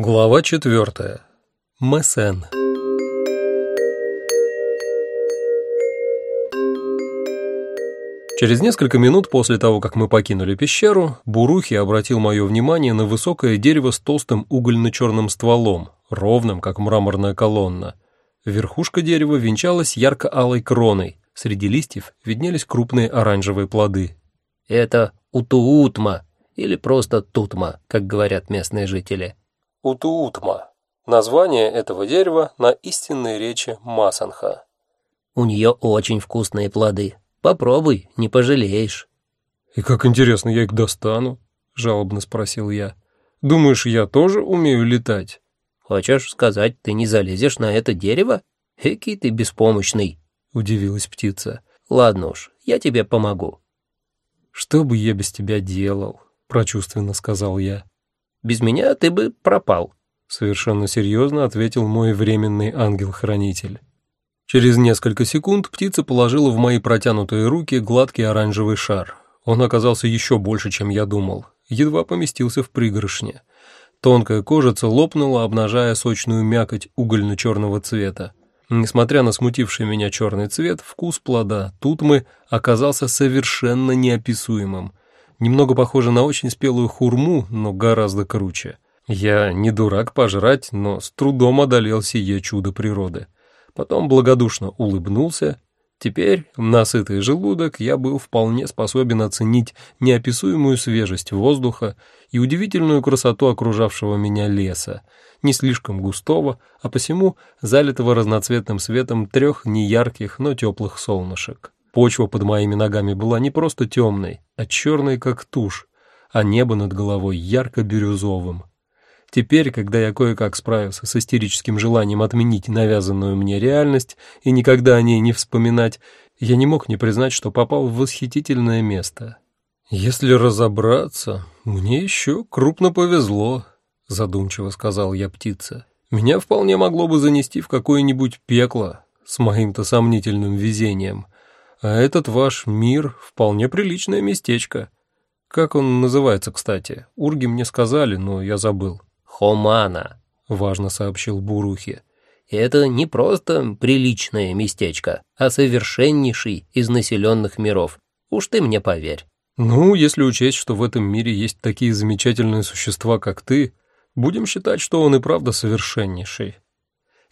Глава четвертая. Мессен. Через несколько минут после того, как мы покинули пещеру, Бурухи обратил мое внимание на высокое дерево с толстым угольно-черным стволом, ровным, как мраморная колонна. Верхушка дерева венчалась ярко-алой кроной, среди листьев виднелись крупные оранжевые плоды. «Это утуутма, или просто тутма, как говорят местные жители», Утуутма. Название этого дерева на истинной речи Масанха. У нее очень вкусные плоды. Попробуй, не пожалеешь. «И как интересно я их достану?» — жалобно спросил я. «Думаешь, я тоже умею летать?» «Хочешь сказать, ты не залезешь на это дерево? Экий ты беспомощный!» — удивилась птица. «Ладно уж, я тебе помогу». «Что бы я без тебя делал?» — прочувственно сказал я. Без меня ты бы пропал», — совершенно серьезно ответил мой временный ангел-хранитель. Через несколько секунд птица положила в мои протянутые руки гладкий оранжевый шар. Он оказался еще больше, чем я думал. Едва поместился в пригоршне. Тонкая кожица лопнула, обнажая сочную мякоть угольно-черного цвета. Несмотря на смутивший меня черный цвет, вкус плода тутмы оказался совершенно неописуемым немного похоже на очень спелую хурму, но гораздо круче. Я не дурак пожрать, но с трудом одолел сие чудо природы. Потом благодушно улыбнулся. Теперь, насытый желудок, я был вполне способен оценить неописуемую свежесть воздуха и удивительную красоту окружавшего меня леса, не слишком густого, а посему залитого разноцветным светом трех неярких, но теплых солнышек. Почва под моими ногами была не просто темной, а черной, как тушь, а небо над головой ярко-бирюзовым. Теперь, когда я кое-как справился с истерическим желанием отменить навязанную мне реальность и никогда о ней не вспоминать, я не мог не признать, что попал в восхитительное место. «Если разобраться, мне еще крупно повезло», — задумчиво сказал я птице. «Меня вполне могло бы занести в какое-нибудь пекло с моим-то сомнительным везением». А этот ваш мир вполне приличное местечко. Как он называется, кстати? Урги мне сказали, но я забыл. Хомана, важно сообщил Бурухи. Это не просто приличное местечко, а совершеннейший из населенных миров. Уж ты мне поверь. Ну, если учесть, что в этом мире есть такие замечательные существа, как ты, будем считать, что он и правда совершеннейший.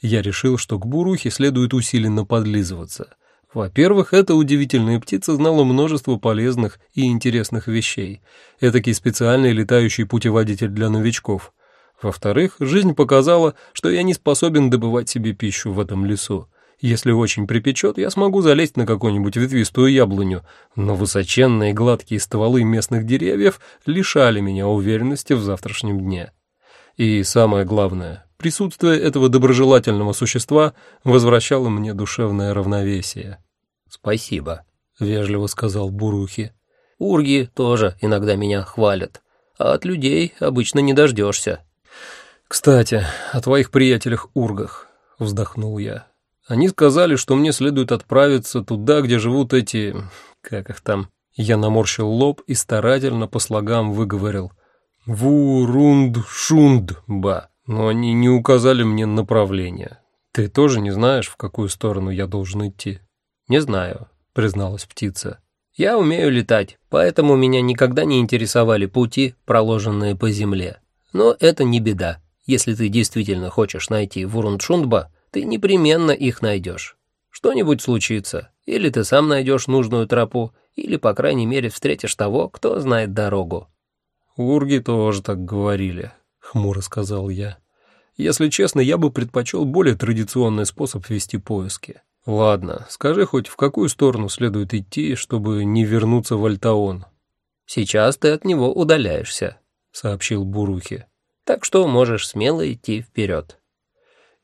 Я решил, что к Бурухе следует усиленно подлизываться — во-первых, эта удивительная птица знала множество полезных и интересных вещей. Этакий специальный летающий путеводитель для новичков. Во-вторых, жизнь показала, что я не способен добывать себе пищу в этом лесу. Если очень припечет, я смогу залезть на какую-нибудь ветвистую яблоню, но высоченные гладкие стволы местных деревьев лишали меня уверенности в завтрашнем дне. И самое главное, присутствие этого доброжелательного существа возвращало мне душевное равновесие. «Спасибо», — вежливо сказал Бурухи. «Урги тоже иногда меня хвалят, а от людей обычно не дождешься». «Кстати, о твоих приятелях-ургах», — вздохнул я. «Они сказали, что мне следует отправиться туда, где живут эти... как их там?» Я наморщил лоб и старательно по слогам выговорил. «Вурунд-шунд-ба», но они не указали мне направление. Ты тоже не знаешь, в какую сторону я должен идти?» «Не знаю», — призналась птица. «Я умею летать, поэтому меня никогда не интересовали пути, проложенные по земле. Но это не беда. Если ты действительно хочешь найти Вурундшундба, ты непременно их найдешь. Что-нибудь случится, или ты сам найдешь нужную тропу, или, по крайней мере, встретишь того, кто знает дорогу». «Урги тоже так говорили», — хмуро сказал я. «Если честно, я бы предпочел более традиционный способ вести поиски. «Ладно, скажи хоть, в какую сторону следует идти, чтобы не вернуться в Альтаон?» «Сейчас ты от него удаляешься», — сообщил Бурухи. «Так что можешь смело идти вперед».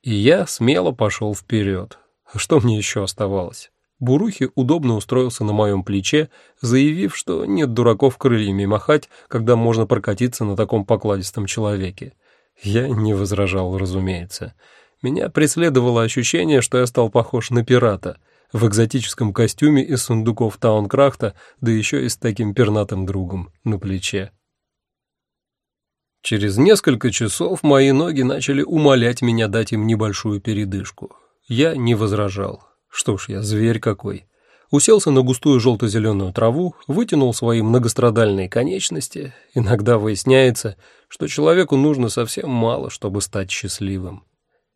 И я смело пошел вперед. Что мне еще оставалось? Бурухи удобно устроился на моем плече, заявив, что нет дураков крыльями махать, когда можно прокатиться на таком покладистом человеке. Я не возражал, разумеется. Меня преследовало ощущение, что я стал похож на пирата в экзотическом костюме из сундуков Таункрахта, да еще и с таким пернатым другом на плече. Через несколько часов мои ноги начали умолять меня дать им небольшую передышку. Я не возражал. Что ж, я зверь какой. Уселся на густую желто-зеленую траву, вытянул свои многострадальные конечности. Иногда выясняется, что человеку нужно совсем мало, чтобы стать счастливым.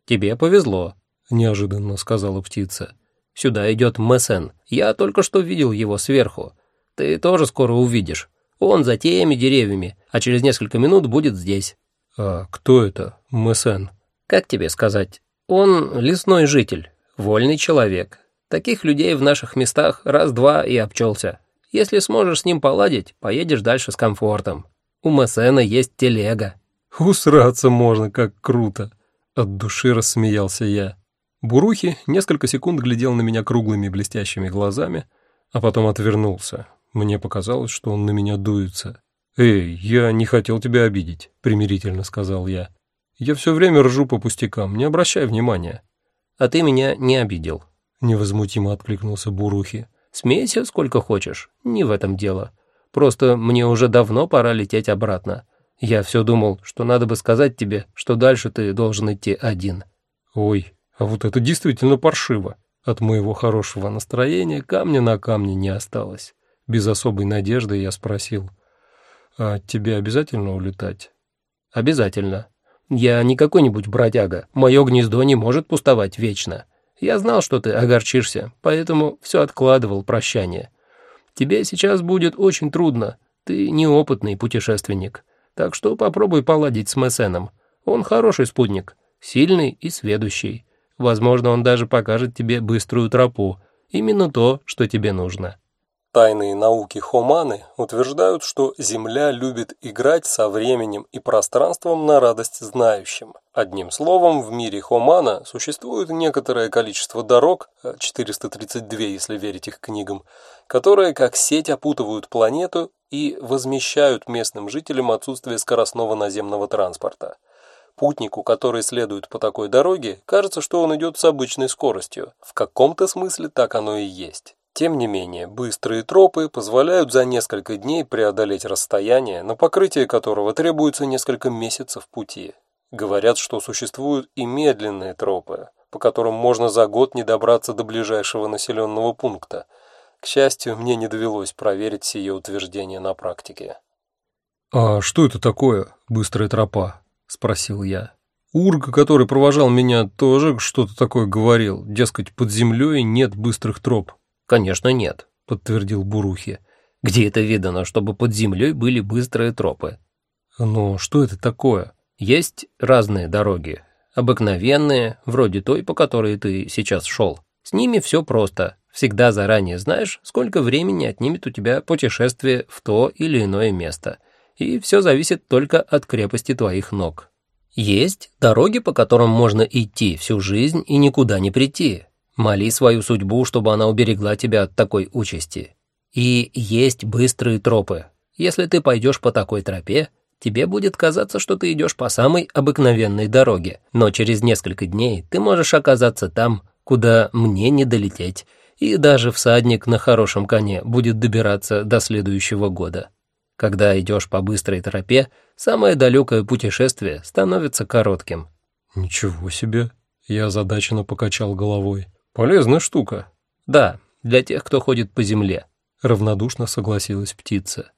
«Тебе повезло», — неожиданно сказала птица. «Сюда идет Мессен. Я только что видел его сверху. Ты тоже скоро увидишь. Он за теми деревьями, а через несколько минут будет здесь». «А кто это, Мессен?» «Как тебе сказать? Он лесной житель, вольный человек. Таких людей в наших местах раз-два и обчелся. Если сможешь с ним поладить, поедешь дальше с комфортом. У Мессена есть телега». «Усраться можно, как круто!» От души рассмеялся я. Бурухи несколько секунд глядел на меня круглыми блестящими глазами, а потом отвернулся. Мне показалось, что он на меня дуется. «Эй, я не хотел тебя обидеть», — примирительно сказал я. «Я все время ржу по пустякам, не обращай внимания». «А ты меня не обидел», — невозмутимо откликнулся Бурухи. «Смейся сколько хочешь, не в этом дело. Просто мне уже давно пора лететь обратно. Я все думал, что надо бы сказать тебе, что дальше ты должен идти один». «Ой, а вот это действительно паршиво. От моего хорошего настроения камня на камне не осталось». Без особой надежды я спросил, «А тебе обязательно улетать?» «Обязательно. Я не какой-нибудь бродяга. Мое гнездо не может пустовать вечно. Я знал, что ты огорчишься, поэтому все откладывал прощание. Тебе сейчас будет очень трудно. Ты неопытный путешественник. Так что попробуй поладить с Мессеном. Он хороший спутник, сильный и сведущий. Возможно, он даже покажет тебе быструю тропу. Именно то, что тебе нужно». Тайные науки Хоманы утверждают, что Земля любит играть со временем и пространством на радость знающим. Одним словом, в мире Хомана существует некоторое количество дорог, 432, если верить их книгам, которые как сеть опутывают планету и возмещают местным жителям отсутствие скоростного наземного транспорта. Путнику, который следует по такой дороге, кажется, что он идет с обычной скоростью. В каком-то смысле так оно и есть. Тем не менее, быстрые тропы позволяют за несколько дней преодолеть расстояние, на покрытие которого требуется несколько месяцев пути. Говорят, что существуют и медленные тропы, по которым можно за год не добраться до ближайшего населенного пункта. К счастью, мне не довелось проверить сие утверждение на практике. «А что это такое, быстрая тропа?» – спросил я. Ург, который провожал меня, тоже что-то такое говорил, дескать, под землей нет быстрых троп. «Конечно нет», — подтвердил Бурухи. «Где это видано, чтобы под землей были быстрые тропы?» «Но что это такое?» «Есть разные дороги. Обыкновенные, вроде той, по которой ты сейчас шел. С ними все просто. Всегда заранее знаешь, сколько времени отнимет у тебя путешествие в то или иное место. И все зависит только от крепости твоих ног. Есть дороги, по которым можно идти всю жизнь и никуда не прийти. Моли свою судьбу, чтобы она уберегла тебя от такой участи. И есть быстрые тропы. Если ты пойдешь по такой тропе, тебе будет казаться, что ты идешь по самой обыкновенной дороге, но через несколько дней ты можешь оказаться там, куда мне не долететь, и даже всадник на хорошем коне будет добираться до следующего года. Когда идешь по быстрой тропе, самое далекое путешествие становится коротким. «Ничего себе!» — я озадаченно покачал головой. «Полезная штука». «Да, для тех, кто ходит по земле», — равнодушно согласилась птица.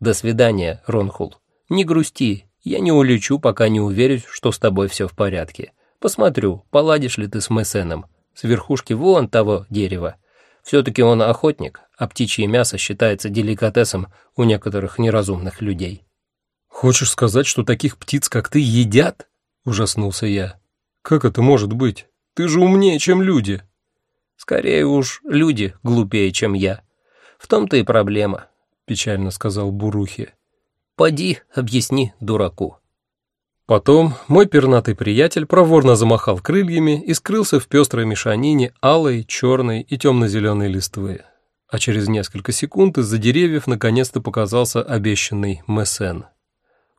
«До свидания, Ронхул. Не грусти, я не улечу, пока не уверюсь, что с тобой все в порядке. Посмотрю, поладишь ли ты с Мессеном, с верхушки вон того дерева. Все-таки он охотник, а птичье мясо считается деликатесом у некоторых неразумных людей». «Хочешь сказать, что таких птиц, как ты, едят?» — ужаснулся я. «Как это может быть? Ты же умнее, чем люди». Скорее уж, люди глупее, чем я. В том-то и проблема, — печально сказал Бурухи. Поди, объясни дураку. Потом мой пернатый приятель проворно замахал крыльями и скрылся в пестрой мешанине алой, черной и темно-зеленой листвы. А через несколько секунд из-за деревьев наконец-то показался обещанный Мессен.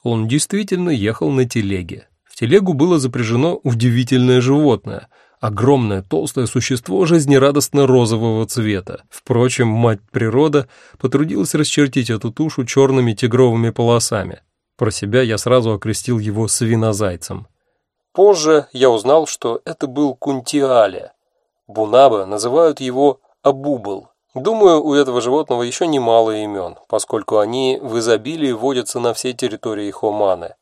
Он действительно ехал на телеге. В телегу было запряжено удивительное животное — огромное толстое существо жизнерадостно-розового цвета. Впрочем, мать природа потрудилась расчертить эту тушу черными тигровыми полосами. Про себя я сразу окрестил его свинозайцем. Позже я узнал, что это был кунтиале. Бунаба называют его абубл. Думаю, у этого животного еще немало имен, поскольку они в изобилии водятся на всей территории Хоманы.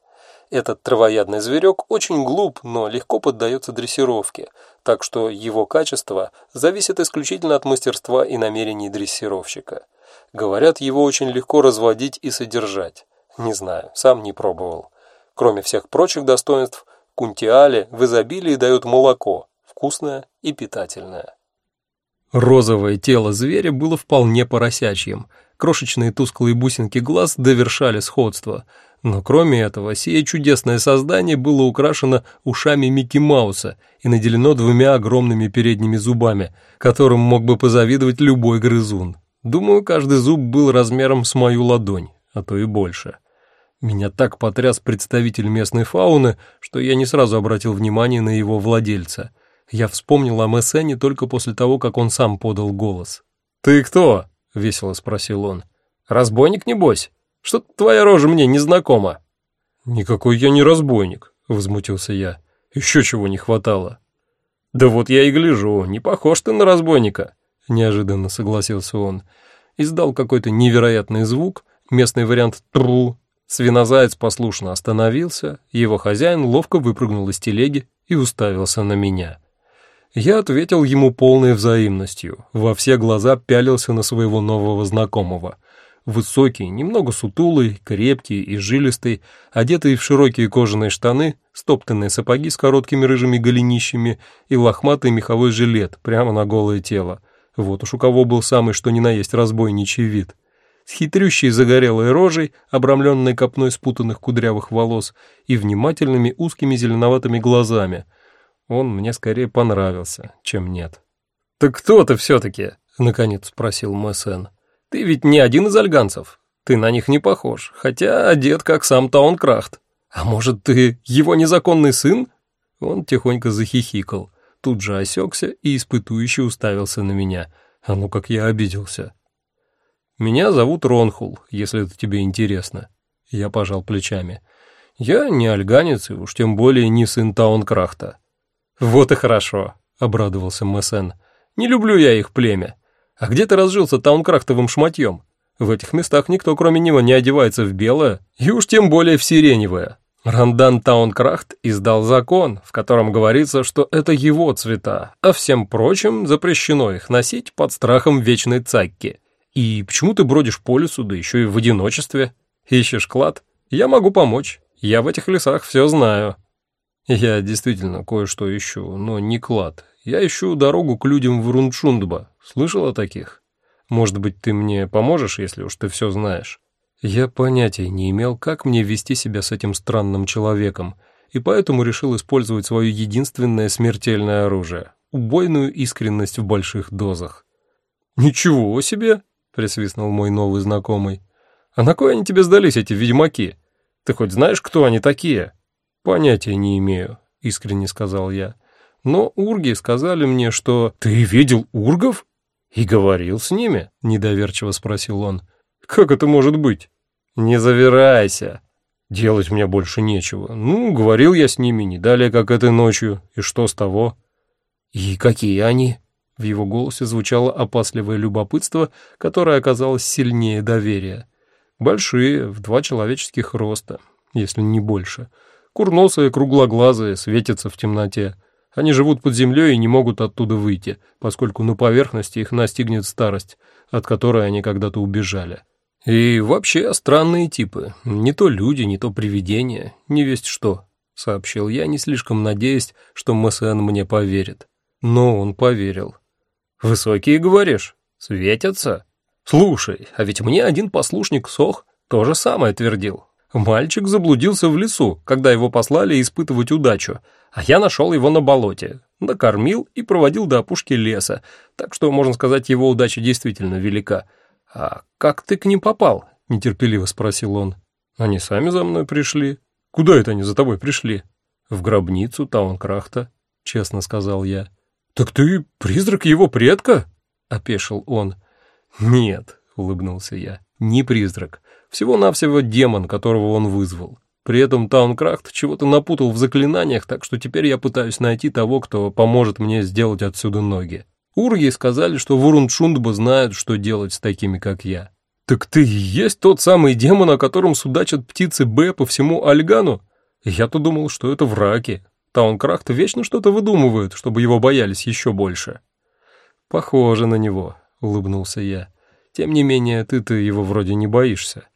Этот травоядный зверек очень глуп, но легко поддается дрессировке, так что его качество зависит исключительно от мастерства и намерений дрессировщика. Говорят, его очень легко разводить и содержать. Не знаю, сам не пробовал. Кроме всех прочих достоинств, кунтиале в изобилии дает молоко, вкусное и питательное. Розовое тело зверя было вполне поросячьим. Крошечные тусклые бусинки глаз довершали сходство – но кроме этого, сие чудесное создание было украшено ушами Микки Мауса и наделено двумя огромными передними зубами, которым мог бы позавидовать любой грызун. Думаю, каждый зуб был размером с мою ладонь, а то и больше. Меня так потряс представитель местной фауны, что я не сразу обратил внимание на его владельца. Я вспомнил о Мессене только после того, как он сам подал голос. «Ты кто?» — весело спросил он. «Разбойник, небось?» Что-то твоя рожа мне незнакома». «Никакой я не разбойник», — возмутился я. «Еще чего не хватало». «Да вот я и гляжу, не похож ты на разбойника», — неожиданно согласился он. Издал какой-то невероятный звук, местный вариант «тру». Свинозаяц послушно остановился, его хозяин ловко выпрыгнул из телеги и уставился на меня. Я ответил ему полной взаимностью, во все глаза пялился на своего нового знакомого — Высокий, немного сутулый, крепкий и жилистый, одетый в широкие кожаные штаны, стоптанные сапоги с короткими рыжими голенищами и лохматый меховой жилет прямо на голое тело. Вот уж у кого был самый что ни на есть разбойничий вид. С хитрющей загорелой рожей, обрамленной копной спутанных кудрявых волос и внимательными узкими зеленоватыми глазами. Он мне скорее понравился, чем нет. «Так кто ты все-таки?» — наконец спросил Мэссен. Ты ведь не один из альганцев. Ты на них не похож, хотя одет как сам Таункрахт. А может, ты его незаконный сын?» Он тихонько захихикал, тут же осекся и испытующе уставился на меня. А ну как я обиделся. «Меня зовут Ронхул, если это тебе интересно». Я пожал плечами. «Я не альганец и уж тем более не сын Таункрахта». «Вот и хорошо», — обрадовался Мессен. «Не люблю я их племя. А где ты разжился таункрахтовым шматьем? В этих местах никто кроме него не одевается в белое, и уж тем более в сиреневое. Рандан Таункрахт издал закон, в котором говорится, что это его цвета, а всем прочим запрещено их носить под страхом вечной цакки. И почему ты бродишь по лесу, да еще и в одиночестве? Ищешь клад? Я могу помочь. Я в этих лесах все знаю. Я действительно кое-что ищу, но не клад. Я ищу дорогу к людям в Рунчундба. Слышал о таких? Может быть, ты мне поможешь, если уж ты все знаешь?» Я понятия не имел, как мне вести себя с этим странным человеком, и поэтому решил использовать свое единственное смертельное оружие — убойную искренность в больших дозах. «Ничего себе!» — присвистнул мой новый знакомый. «А на кой они тебе сдались, эти ведьмаки? Ты хоть знаешь, кто они такие?» «Понятия не имею», — искренне сказал я. «Но урги сказали мне, что...» «Ты видел ургов?» «И говорил с ними?» — недоверчиво спросил он. «Как это может быть?» «Не завирайся. Делать мне больше нечего. Ну, говорил я с ними не далее, как этой ночью. И что с того?» «И какие они?» В его голосе звучало опасливое любопытство, которое оказалось сильнее доверия. Большие, в два человеческих роста, если не больше. Курносые, круглоглазые, светятся в темноте. Они живут под землей и не могут оттуда выйти, поскольку на поверхности их настигнет старость, от которой они когда-то убежали. И вообще странные типы. Не то люди, не то привидения, не весть что, — сообщил я, не слишком надеясь, что МСН мне поверит. Но он поверил. «Высокие, говоришь? Светятся? Слушай, а ведь мне один послушник Сох то же самое твердил. Мальчик заблудился в лесу, когда его послали испытывать удачу, а я нашел его на болоте, накормил и проводил до опушки леса, так что, можно сказать, его удача действительно велика. «А как ты к ним попал?» — нетерпеливо спросил он. «Они сами за мной пришли». «Куда это они за тобой пришли?» «В гробницу Таункрахта», — честно сказал я. «Так ты призрак его предка?» — опешил он. «Нет», — улыбнулся я, — «не призрак. Всего-навсего демон, которого он вызвал. При этом Таункрафт чего-то напутал в заклинаниях, так что теперь я пытаюсь найти того, кто поможет мне сделать отсюда ноги. Урги сказали, что Вурундшундба знают, что делать с такими, как я. «Так ты и есть тот самый демон, о котором судачат птицы Б по всему Альгану? Я-то думал, что это враки. Таункрафт вечно что-то выдумывает, чтобы его боялись еще больше». «Похоже на него», — улыбнулся я. «Тем не менее, ты-то его вроде не боишься».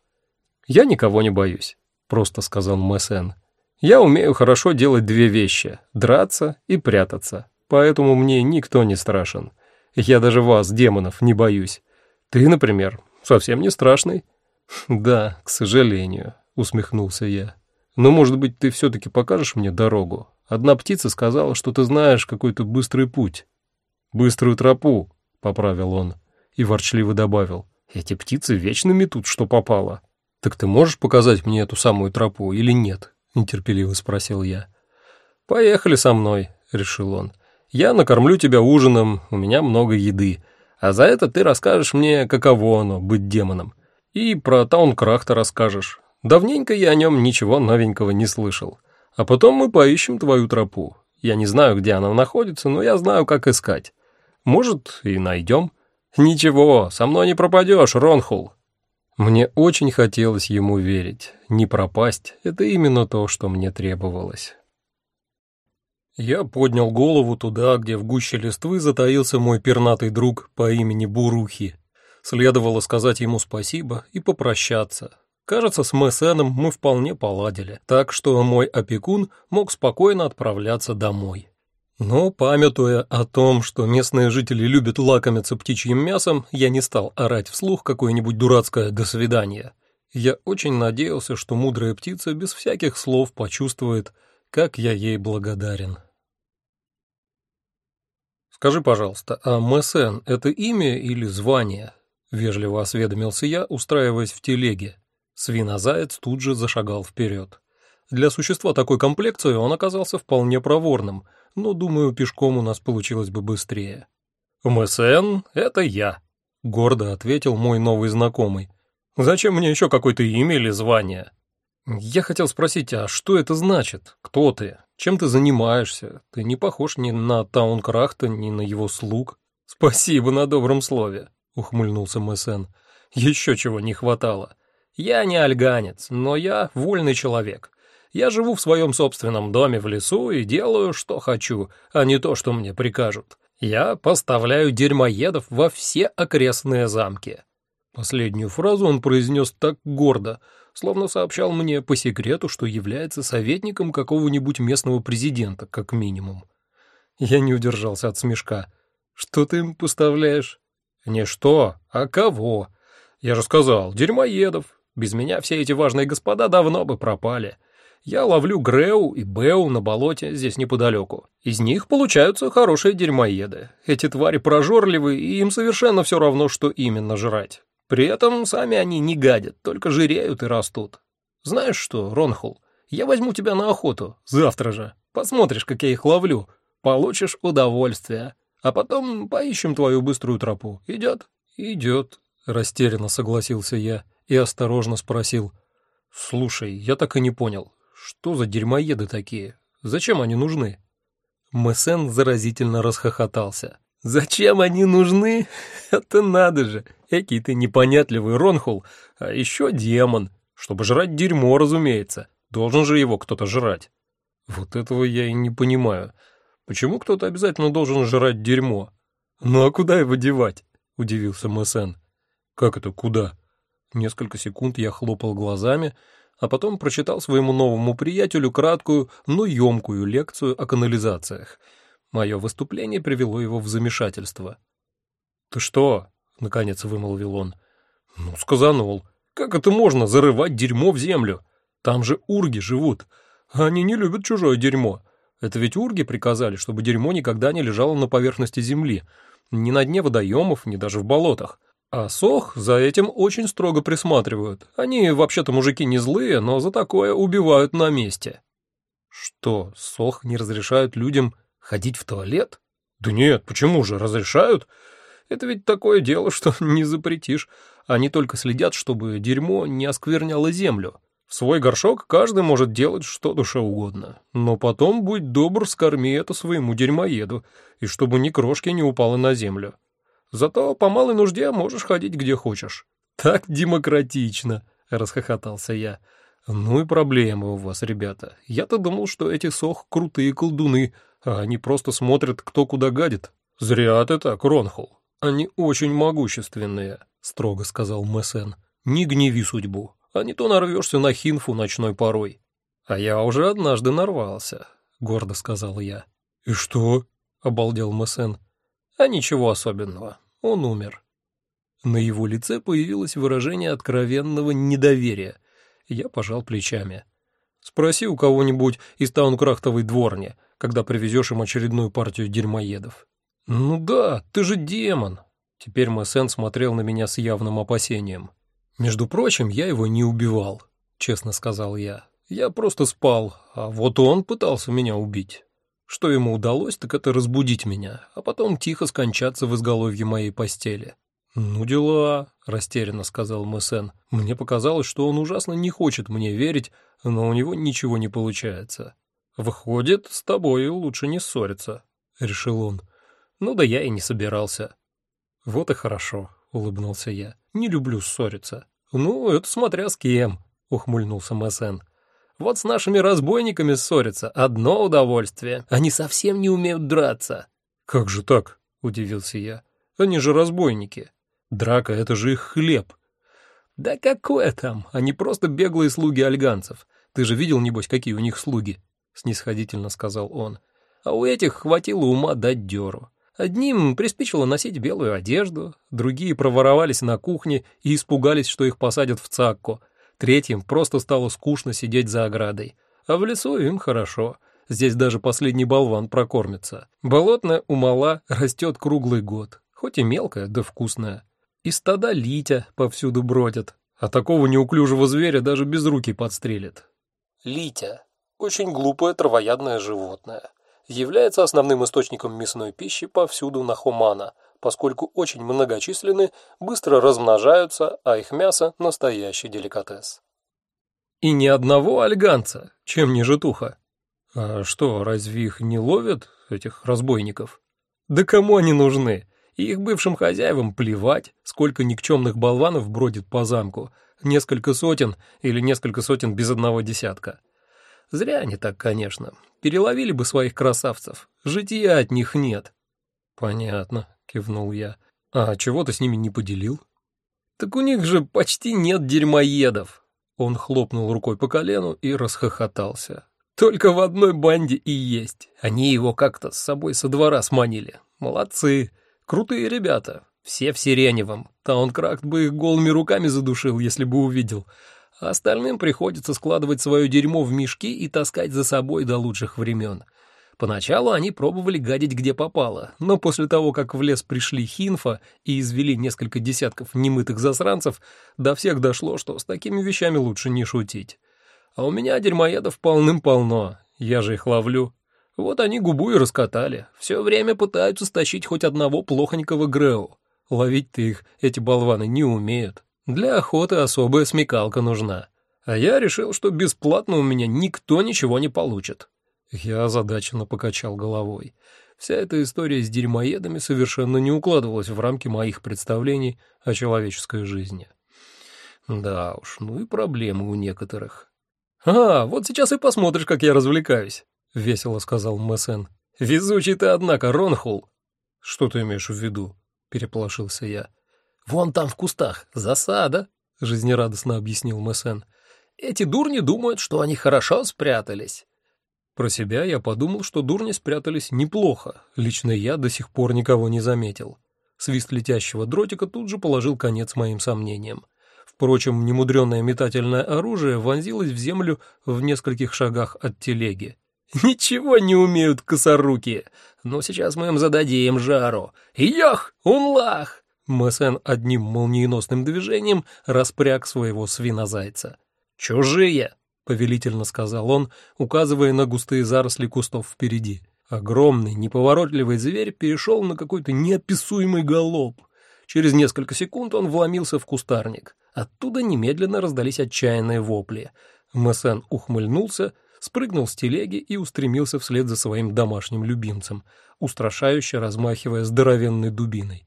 «Я никого не боюсь», — просто сказал Мессен. «Я умею хорошо делать две вещи — драться и прятаться, поэтому мне никто не страшен. Я даже вас, демонов, не боюсь. Ты, например, совсем не страшный». «Да, к сожалению», — усмехнулся я. «Но, может быть, ты все-таки покажешь мне дорогу? Одна птица сказала, что ты знаешь какой-то быстрый путь». «Быструю тропу», — поправил он и ворчливо добавил. «Эти птицы вечно метут, что попало». «Так ты можешь показать мне эту самую тропу или нет?» — нетерпеливо спросил я. «Поехали со мной», — решил он. «Я накормлю тебя ужином, у меня много еды, а за это ты расскажешь мне, каково оно быть демоном. И про Таункрахта расскажешь. Давненько я о нем ничего новенького не слышал. А потом мы поищем твою тропу. Я не знаю, где она находится, но я знаю, как искать. Может, и найдем. Ничего, со мной не пропадешь, Ронхул». Мне очень хотелось ему верить. Не пропасть — это именно то, что мне требовалось. Я поднял голову туда, где в гуще листвы затаился мой пернатый друг по имени Бурухи. Следовало сказать ему спасибо и попрощаться. Кажется, с Мессеном мы вполне поладили, так что мой опекун мог спокойно отправляться домой. Но, памятуя о том, что местные жители любят лакомиться птичьим мясом, я не стал орать вслух какое-нибудь дурацкое «до свидания». Я очень надеялся, что мудрая птица без всяких слов почувствует, как я ей благодарен. «Скажи, пожалуйста, а Мессен — это имя или звание?» — вежливо осведомился я, устраиваясь в телеге. Свинозаяц тут же зашагал вперед. Для существа такой комплекции он оказался вполне проворным — но, думаю, пешком у нас получилось бы быстрее. «МСН — это я», — гордо ответил мой новый знакомый. «Зачем мне еще какое-то имя или звание?» «Я хотел спросить, а что это значит? Кто ты? Чем ты занимаешься? Ты не похож ни на Таункрахта, ни на его слуг». «Спасибо на добром слове», — ухмыльнулся МСН. «Еще чего не хватало. Я не альганец, но я вольный человек. Я живу в своем собственном доме в лесу и делаю, что хочу, а не то, что мне прикажут. Я поставляю дерьмоедов во все окрестные замки». Последнюю фразу он произнес так гордо, словно сообщал мне по секрету, что является советником какого-нибудь местного президента, как минимум. Я не удержался от смешка. «Что ты им поставляешь?» «Не что, а кого?» «Я же сказал, дерьмоедов. Без меня все эти важные господа давно бы пропали. Я ловлю Греу и Беу на болоте здесь неподалеку. Из них получаются хорошие дерьмоеды. Эти твари прожорливы, и им совершенно все равно, что именно жрать. При этом сами они не гадят, только жиреют и растут. Знаешь что, Ронхул, я возьму тебя на охоту, завтра же. Посмотришь, как я их ловлю. Получишь удовольствие. А потом поищем твою быструю тропу. Идет? Идет, растерянно согласился я и осторожно спросил. Слушай, я так и не понял, что за дерьмоеды такие? Зачем они нужны? Мессен заразительно расхохотался. «Зачем они нужны? Это надо же! Экий ты непонятливый Ронхул, а еще демон. Чтобы жрать дерьмо, разумеется. Должен же его кто-то жрать». «Вот этого я и не понимаю. Почему кто-то обязательно должен жрать дерьмо? Ну а куда его девать?» — удивился Мессен. «Как это куда?» Несколько секунд я хлопал глазами, а потом прочитал своему новому приятелю краткую, но емкую лекцию о канализациях. Мое выступление привело его в замешательство. «Ты что?» — наконец вымолвил он. «Ну, сказанул. Как это можно зарывать дерьмо в землю? Там же урги живут. Они не любят чужое дерьмо. Это ведь урги приказали, чтобы дерьмо никогда не лежало на поверхности земли, ни на дне водоемов, ни даже в болотах. А сох за этим очень строго присматривают. Они вообще-то мужики не злые, но за такое убивают на месте. Что, сох не разрешают людям ходить в туалет? Да нет, почему же, разрешают? Это ведь такое дело, что не запретишь. Они только следят, чтобы дерьмо не оскверняло землю. В свой горшок каждый может делать что душе угодно. Но потом, будь добр, скорми это своему дерьмоеду, и чтобы ни крошки не упало на землю. Зато по малой нужде можешь ходить где хочешь. Так демократично, расхохотался я. Ну и проблемы у вас, ребята. Я-то думал, что эти сох крутые колдуны, а они просто смотрят, кто куда гадит. Зря ты так, Ронхол. Они очень могущественные, строго сказал Мессен. Не гневи судьбу а не то нарвешься на хинфу ночной порой. А я уже однажды нарвался, гордо сказал я. И что? обалдел Мессен. А ничего особенного. Он умер. На его лице появилось выражение откровенного недоверия. Я пожал плечами. Спроси у кого-нибудь из таункрахтовой дворни, когда привезешь им очередную партию дерьмоедов. Ну да, ты же демон. Теперь Мессен смотрел на меня с явным опасением. «Между прочим, я его не убивал», — честно сказал я. «Я просто спал, а вот он пытался меня убить. Что ему удалось, так это разбудить меня, а потом тихо скончаться в изголовье моей постели». «Ну дела», — растерянно сказал Мессен. «Мне показалось, что он ужасно не хочет мне верить, но у него ничего не получается». «Выходит, с тобой лучше не ссориться», — решил он. «Ну да я и не собирался». «Вот и хорошо», — улыбнулся я. «Не люблю ссориться». «Ну, это смотря с кем», — ухмыльнулся Мессен. «Вот с нашими разбойниками ссориться — одно удовольствие. Они совсем не умеют драться». «Как же так?» — удивился я. «Они же разбойники. Драка — это же их хлеб». «Да какое там? Они просто беглые слуги альганцев. Ты же видел, небось, какие у них слуги?» — снисходительно сказал он. «А у этих хватило ума дать дёру. Одним приспичило носить белую одежду, другие проворовались на кухне и испугались, что их посадят в цакку, третьим просто стало скучно сидеть за оградой. А в лесу им хорошо. Здесь даже последний болван прокормится. Болотная умала растет круглый год, хоть и мелкая, да вкусная. И стада литя повсюду бродят, а такого неуклюжего зверя даже без руки подстрелят. Литя – очень глупое травоядное животное является основным источником мясной пищи повсюду на Хумана, поскольку очень многочисленны, быстро размножаются, а их мясо – настоящий деликатес. И ни одного альганца, чем не житуха. А что, разве их не ловят, этих разбойников? Да кому они нужны? их бывшим хозяевам плевать, сколько никчемных болванов бродит по замку, несколько сотен или несколько сотен без одного десятка. Зря они так, конечно. Переловили бы своих красавцев. Жития от них нет. Понятно, кивнул я. А чего ты с ними не поделил? Так у них же почти нет дерьмоедов. Он хлопнул рукой по колену и расхохотался. Только в одной банде и есть. Они его как-то с собой со двора сманили. Молодцы. Крутые ребята. Все в сиреневом. Таункракт бы их голыми руками задушил, если бы увидел а остальным приходится складывать свое дерьмо в мешки и таскать за собой до лучших времен. Поначалу они пробовали гадить где попало, но после того, как в лес пришли хинфа и извели несколько десятков немытых засранцев, до всех дошло, что с такими вещами лучше не шутить. А у меня дерьмоедов полным-полно, я же их ловлю. Вот они губу и раскатали, все время пытаются стащить хоть одного плохонького Греу. Ловить-то их эти болваны не умеют. Для охоты особая смекалка нужна. А я решил, что бесплатно у меня никто ничего не получит. Я озадаченно покачал головой. Вся эта история с дерьмоедами совершенно не укладывалась в рамки моих представлений о человеческой жизни. Да уж, ну и проблемы у некоторых. «А, вот сейчас и посмотришь, как я развлекаюсь», — весело сказал Мессен. «Везучий ты, однако, Ронхул». «Что ты имеешь в виду?» — переполошился я. «Вон там в кустах засада», — жизнерадостно объяснил Мессен. «Эти дурни думают, что они хорошо спрятались». Про себя я подумал, что дурни спрятались неплохо. Лично я до сих пор никого не заметил. Свист летящего дротика тут же положил конец моим сомнениям. Впрочем, немудренное метательное оружие вонзилось в землю в нескольких шагах от телеги. «Ничего не умеют косоруки, но сейчас мы им зададим жару. Йох, унлах!» Мессен одним молниеносным движением распряг своего свинозайца. «Чужие!» — повелительно сказал он, указывая на густые заросли кустов впереди. Огромный, неповоротливый зверь перешел на какой-то неописуемый галоп. Через несколько секунд он вломился в кустарник. Оттуда немедленно раздались отчаянные вопли. Мессен ухмыльнулся, спрыгнул с телеги и устремился вслед за своим домашним любимцем, устрашающе размахивая здоровенной дубиной.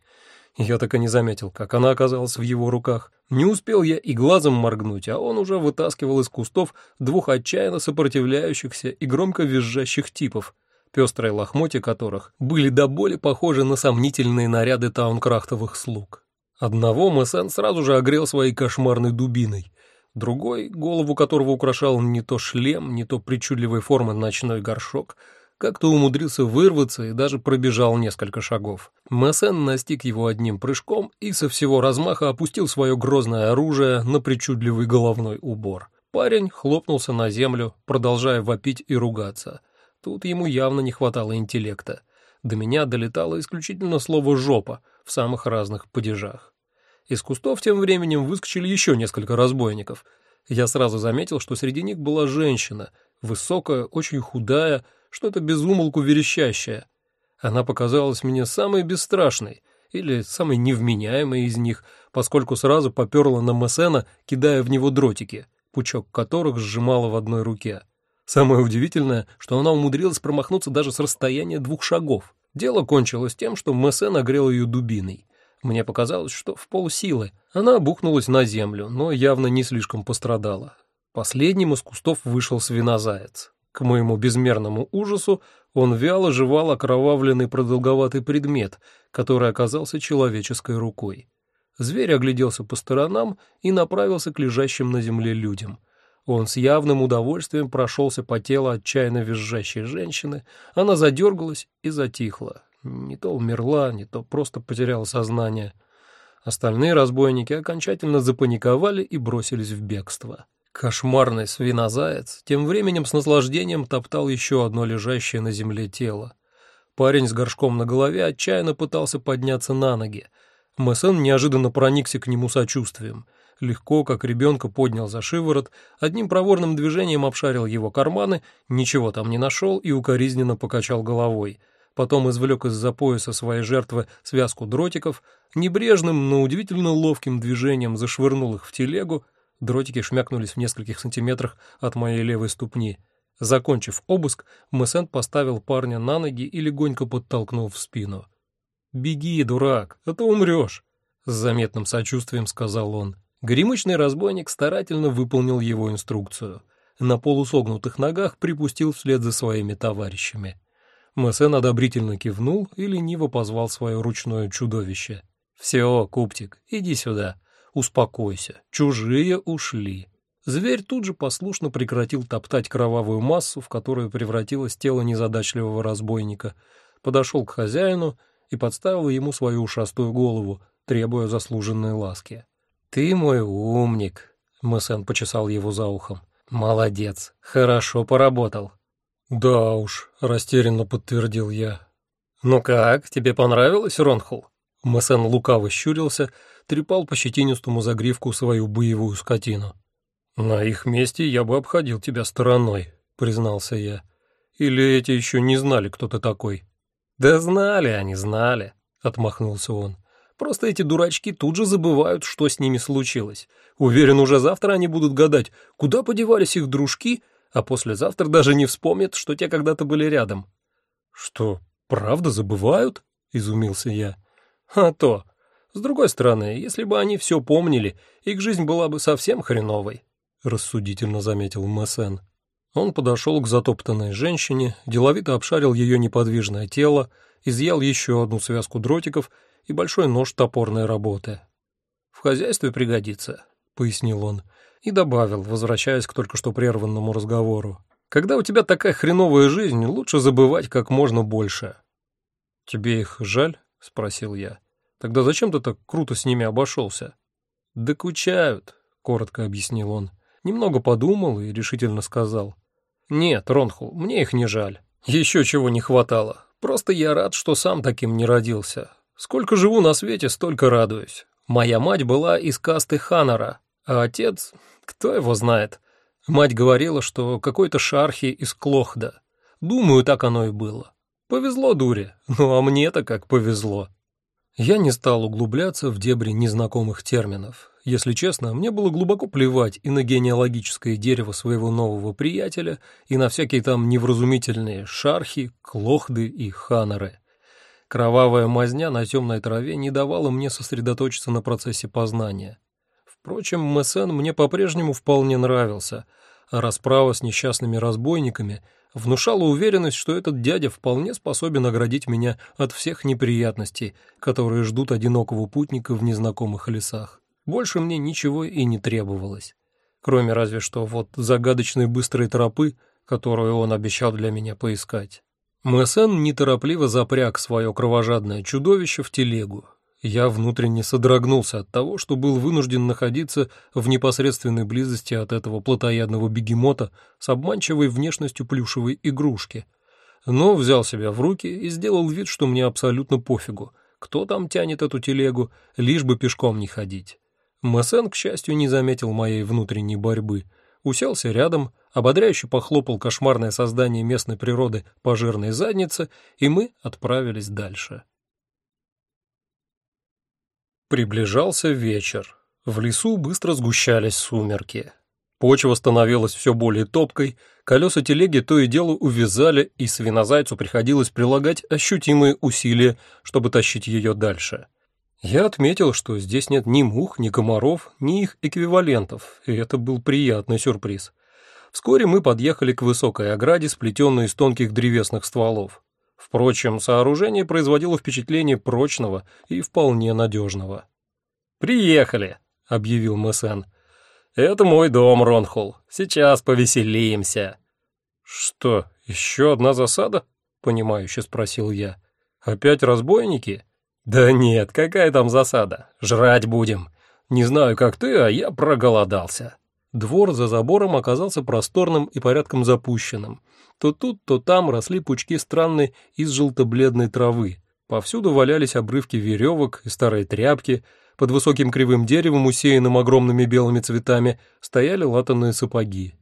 Я так и не заметил, как она оказалась в его руках. Не успел я и глазом моргнуть, а он уже вытаскивал из кустов двух отчаянно сопротивляющихся и громко визжащих типов, пестрые лохмотья которых были до боли похожи на сомнительные наряды таункрафтовых слуг. Одного Мессен сразу же огрел своей кошмарной дубиной, другой, голову которого украшал не то шлем, не то причудливой формы ночной горшок, как-то умудрился вырваться и даже пробежал несколько шагов. Мессен настиг его одним прыжком и со всего размаха опустил свое грозное оружие на причудливый головной убор. Парень хлопнулся на землю, продолжая вопить и ругаться. Тут ему явно не хватало интеллекта. До меня долетало исключительно слово «жопа» в самых разных падежах. Из кустов тем временем выскочили еще несколько разбойников. Я сразу заметил, что среди них была женщина, высокая, очень худая, что-то безумолку верещащее. Она показалась мне самой бесстрашной или самой невменяемой из них, поскольку сразу поперла на Мессена, кидая в него дротики, пучок которых сжимала в одной руке. Самое удивительное, что она умудрилась промахнуться даже с расстояния двух шагов. Дело кончилось тем, что Мессен огрел ее дубиной. Мне показалось, что в полсилы. Она бухнулась на землю, но явно не слишком пострадала. Последним из кустов вышел свинозаяц. К моему безмерному ужасу он вяло жевал окровавленный продолговатый предмет, который оказался человеческой рукой. Зверь огляделся по сторонам и направился к лежащим на земле людям — он с явным удовольствием прошелся по телу отчаянно визжащей женщины. Она задергалась и затихла. Не то умерла, не то просто потеряла сознание. Остальные разбойники окончательно запаниковали и бросились в бегство. Кошмарный свинозаяц тем временем с наслаждением топтал еще одно лежащее на земле тело. Парень с горшком на голове отчаянно пытался подняться на ноги. Мессен неожиданно проникся к нему сочувствием — легко, как ребенка, поднял за шиворот, одним проворным движением обшарил его карманы, ничего там не нашел и укоризненно покачал головой. Потом извлек из-за пояса своей жертвы связку дротиков, небрежным, но удивительно ловким движением зашвырнул их в телегу, дротики шмякнулись в нескольких сантиметрах от моей левой ступни. Закончив обыск, Мессент поставил парня на ноги и легонько подтолкнул в спину. «Беги, дурак, а то умрешь», — с заметным сочувствием сказал он. Горемычный разбойник старательно выполнил его инструкцию. На полусогнутых ногах припустил вслед за своими товарищами. Мессен одобрительно кивнул и лениво позвал свое ручное чудовище. «Все, Куптик, иди сюда. Успокойся. Чужие ушли». Зверь тут же послушно прекратил топтать кровавую массу, в которую превратилось тело незадачливого разбойника, подошел к хозяину и подставил ему свою ушастую голову, требуя заслуженной ласки. «Ты мой умник», — Мэсэн почесал его за ухом. «Молодец, хорошо поработал». «Да уж», — растерянно подтвердил я. «Ну как, тебе понравилось, Ронхул?» Мэсэн лукаво щурился, трепал по щетинистому загривку свою боевую скотину. «На их месте я бы обходил тебя стороной», — признался я. «Или эти еще не знали, кто ты такой?» «Да знали они, знали», — отмахнулся он. Просто эти дурачки тут же забывают, что с ними случилось. Уверен, уже завтра они будут гадать, куда подевались их дружки, а послезавтра даже не вспомнят, что те когда-то были рядом. «Что, правда забывают?» — изумился я. «А то. С другой стороны, если бы они все помнили, их жизнь была бы совсем хреновой», — рассудительно заметил Мессен. Он подошел к затоптанной женщине, деловито обшарил ее неподвижное тело, изъял еще одну связку дротиков — и большой нож топорной работы. «В хозяйстве пригодится», — пояснил он, и добавил, возвращаясь к только что прерванному разговору. «Когда у тебя такая хреновая жизнь, лучше забывать как можно больше». «Тебе их жаль?» — спросил я. «Тогда зачем ты так круто с ними обошелся?» «Докучают», — коротко объяснил он. Немного подумал и решительно сказал. «Нет, Ронхул, мне их не жаль. Еще чего не хватало. Просто я рад, что сам таким не родился. Сколько живу на свете, столько радуюсь. Моя мать была из касты Ханара, а отец, кто его знает. Мать говорила, что какой-то шархи из Клохда. Думаю, так оно и было. Повезло дуре, ну а мне-то как повезло. Я не стал углубляться в дебри незнакомых терминов. Если честно, мне было глубоко плевать и на генеалогическое дерево своего нового приятеля, и на всякие там невразумительные шархи, клохды и ханеры. Кровавая мазня на темной траве не давала мне сосредоточиться на процессе познания. Впрочем, Мессен мне по-прежнему вполне нравился, а расправа с несчастными разбойниками внушала уверенность, что этот дядя вполне способен оградить меня от всех неприятностей, которые ждут одинокого путника в незнакомых лесах. Больше мне ничего и не требовалось, кроме разве что вот загадочной быстрой тропы, которую он обещал для меня поискать. Мессен неторопливо запряг свое кровожадное чудовище в телегу. Я внутренне содрогнулся от того, что был вынужден находиться в непосредственной близости от этого плотоядного бегемота с обманчивой внешностью плюшевой игрушки. Но взял себя в руки и сделал вид, что мне абсолютно пофигу, кто там тянет эту телегу, лишь бы пешком не ходить. Мессен, к счастью, не заметил моей внутренней борьбы. Уселся рядом, ободряюще похлопал кошмарное создание местной природы по жирной заднице, и мы отправились дальше. Приближался вечер. В лесу быстро сгущались сумерки. Почва становилась все более топкой, колеса телеги то и дело увязали, и свинозайцу приходилось прилагать ощутимые усилия, чтобы тащить ее дальше. Я отметил, что здесь нет ни мух, ни комаров, ни их эквивалентов, и это был приятный сюрприз. Вскоре мы подъехали к высокой ограде, сплетенной из тонких древесных стволов. Впрочем, сооружение производило впечатление прочного и вполне надежного. «Приехали», — объявил Мессен. «Это мой дом, Ронхол. Сейчас повеселимся». «Что, еще одна засада?» — понимающе спросил я. «Опять разбойники?» «Да нет, какая там засада? Жрать будем. Не знаю, как ты, а я проголодался». Двор за забором оказался просторным и порядком запущенным. То тут, то там росли пучки странной из желто-бледной травы. Повсюду валялись обрывки веревок и старые тряпки. Под высоким кривым деревом, усеянным огромными белыми цветами, стояли латанные сапоги.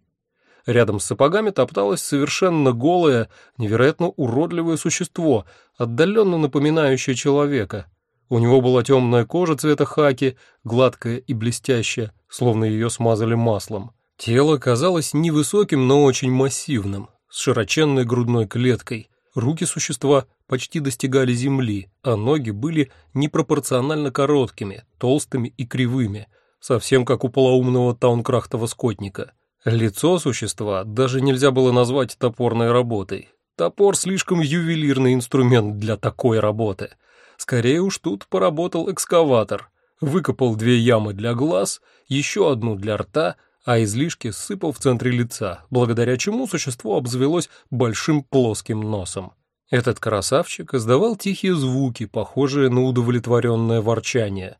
Рядом с сапогами топталось совершенно голое, невероятно уродливое существо, отдаленно напоминающее человека — у него была темная кожа цвета хаки, гладкая и блестящая, словно ее смазали маслом. Тело казалось невысоким, но очень массивным, с широченной грудной клеткой. Руки существа почти достигали земли, а ноги были непропорционально короткими, толстыми и кривыми, совсем как у полоумного таункрахтова скотника. Лицо существа даже нельзя было назвать топорной работой. Топор слишком ювелирный инструмент для такой работы — Скорее уж тут поработал экскаватор. Выкопал две ямы для глаз, еще одну для рта, а излишки сыпал в центре лица, благодаря чему существо обзавелось большим плоским носом. Этот красавчик издавал тихие звуки, похожие на удовлетворенное ворчание.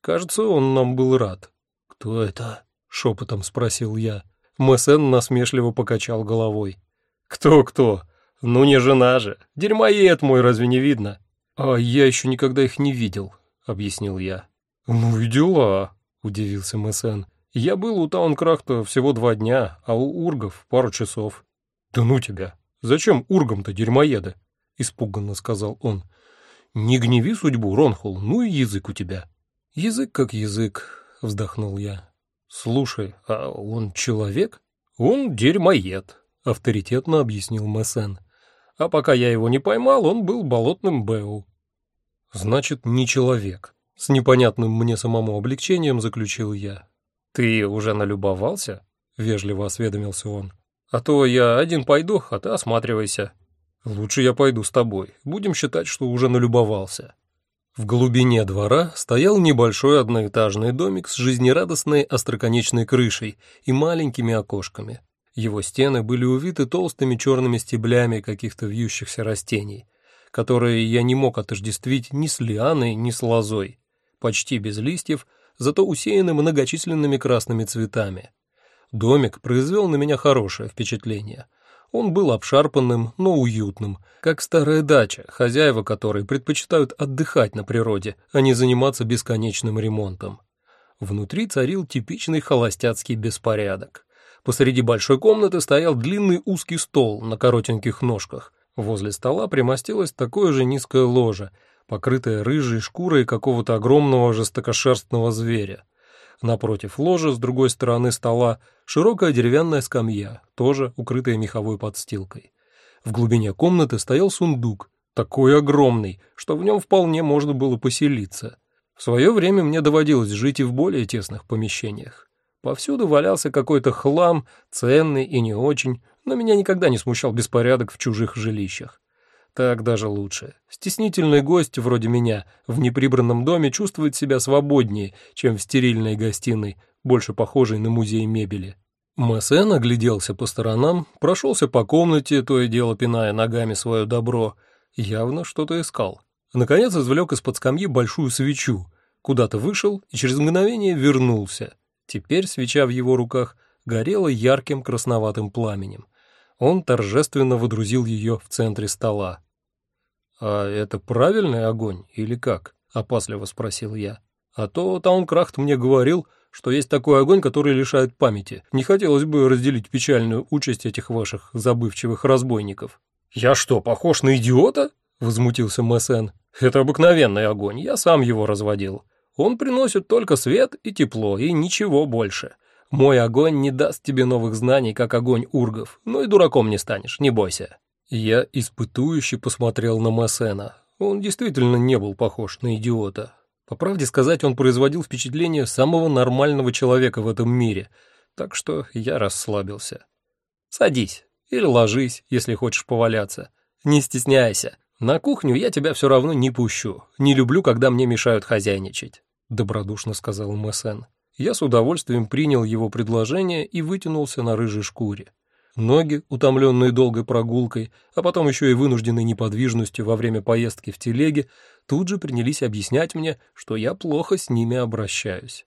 Кажется, он нам был рад. «Кто это?» — шепотом спросил я. Мессен насмешливо покачал головой. «Кто-кто? Ну не жена же. Дерьмоед мой, разве не видно?» «А я еще никогда их не видел», — объяснил я. «Ну и дела», — удивился Мессен. «Я был у Таункрахта всего два дня, а у ургов пару часов». «Да ну тебя! Зачем ургам-то дерьмоеды?» — испуганно сказал он. «Не гневи судьбу, Ронхул, ну и язык у тебя». «Язык как язык», — вздохнул я. «Слушай, а он человек?» «Он дерьмоед», — авторитетно объяснил Мессен а пока я его не поймал, он был болотным Бэу. Значит, не человек. С непонятным мне самому облегчением заключил я. Ты уже налюбовался? Вежливо осведомился он. А то я один пойду, а ты осматривайся. Лучше я пойду с тобой. Будем считать, что уже налюбовался. В глубине двора стоял небольшой одноэтажный домик с жизнерадостной остроконечной крышей и маленькими окошками. Его стены были увиты толстыми черными стеблями каких-то вьющихся растений, которые я не мог отождествить ни с лианой, ни с лозой, почти без листьев, зато усеяны многочисленными красными цветами. Домик произвел на меня хорошее впечатление. Он был обшарпанным, но уютным, как старая дача, хозяева которой предпочитают отдыхать на природе, а не заниматься бесконечным ремонтом. Внутри царил типичный холостяцкий беспорядок. Посреди большой комнаты стоял длинный узкий стол на коротеньких ножках, Возле стола примостилось такое же низкое ложе, покрытое рыжей шкурой какого-то огромного жестокошерстного зверя. Напротив ложа, с другой стороны стола, широкая деревянная скамья, тоже укрытая меховой подстилкой. В глубине комнаты стоял сундук, такой огромный, что в нем вполне можно было поселиться. В свое время мне доводилось жить и в более тесных помещениях. Повсюду валялся какой-то хлам, ценный и не очень, но меня никогда не смущал беспорядок в чужих жилищах. Так даже лучше. Стеснительный гость, вроде меня, в неприбранном доме чувствует себя свободнее, чем в стерильной гостиной, больше похожей на музей мебели. Массен огляделся по сторонам, прошелся по комнате, то и дело пиная ногами свое добро, явно что-то искал. Наконец извлек из-под скамьи большую свечу, куда-то вышел и через мгновение вернулся. Теперь свеча в его руках горела ярким красноватым пламенем. Он торжественно водрузил ее в центре стола. «А это правильный огонь или как?» — опасливо спросил я. «А то Таункрафт мне говорил, что есть такой огонь, который лишает памяти. Не хотелось бы разделить печальную участь этих ваших забывчивых разбойников». «Я что, похож на идиота?» — возмутился Мессен. «Это обыкновенный огонь, я сам его разводил. Он приносит только свет и тепло, и ничего больше. Мой огонь не даст тебе новых знаний, как огонь ургов, но и дураком не станешь, не бойся». Я испытующе посмотрел на Массена. Он действительно не был похож на идиота. По правде сказать, он производил впечатление самого нормального человека в этом мире, так что я расслабился. «Садись или ложись, если хочешь поваляться. Не стесняйся. На кухню я тебя все равно не пущу. Не люблю, когда мне мешают хозяйничать», — добродушно сказал Массен. Я с удовольствием принял его предложение и вытянулся на рыжей шкуре. Ноги, утомленные долгой прогулкой, а потом еще и вынужденной неподвижностью во время поездки в телеге, тут же принялись объяснять мне, что я плохо с ними обращаюсь.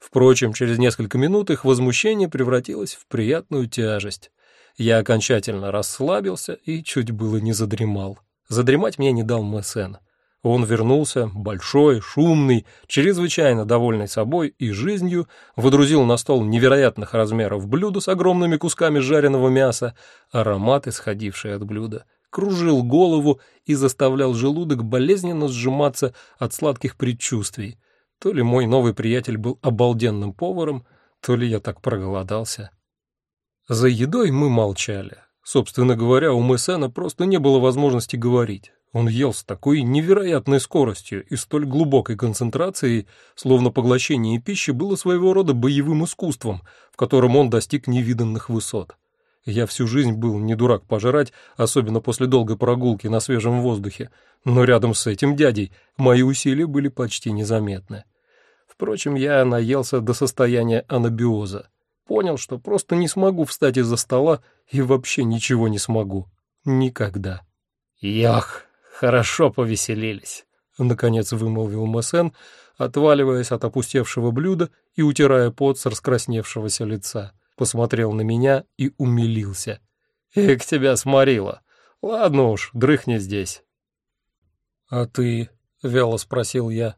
Впрочем, через несколько минут их возмущение превратилось в приятную тяжесть. Я окончательно расслабился и чуть было не задремал. Задремать мне не дал Мессен. Он вернулся, большой, шумный, чрезвычайно довольный собой и жизнью, выдрузил на стол невероятных размеров блюдо с огромными кусками жареного мяса, аромат, исходивший от блюда, кружил голову и заставлял желудок болезненно сжиматься от сладких предчувствий. То ли мой новый приятель был обалденным поваром, то ли я так проголодался. За едой мы молчали. Собственно говоря, у Мессена просто не было возможности говорить. Он ел с такой невероятной скоростью и столь глубокой концентрацией, словно поглощение пищи было своего рода боевым искусством, в котором он достиг невиданных высот. Я всю жизнь был не дурак пожрать, особенно после долгой прогулки на свежем воздухе, но рядом с этим дядей мои усилия были почти незаметны. Впрочем, я наелся до состояния анабиоза. Понял, что просто не смогу встать из-за стола и вообще ничего не смогу. Никогда. Ях! Хорошо повеселились», — наконец вымолвил Массен, отваливаясь от опустевшего блюда и утирая пот с раскрасневшегося лица. Посмотрел на меня и умилился. «Их тебя сморило. Ладно уж, дрыхни здесь». «А ты?» — вяло спросил я.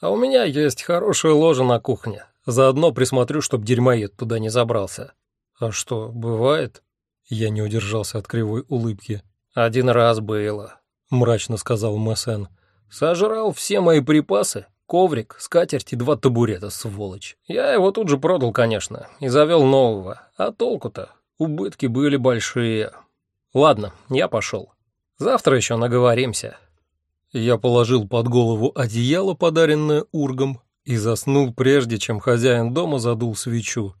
«А у меня есть хорошая ложа на кухне. Заодно присмотрю, чтоб дерьмоед туда не забрался». «А что, бывает?» Я не удержался от кривой улыбки. «Один раз было мрачно сказал Массен. Сожрал все мои припасы, коврик, скатерть и два табурета, сволочь. Я его тут же продал, конечно, и завел нового. А толку-то? Убытки были большие. Ладно, я пошел. Завтра еще наговоримся. Я положил под голову одеяло, подаренное ургом, и заснул прежде, чем хозяин дома задул свечу.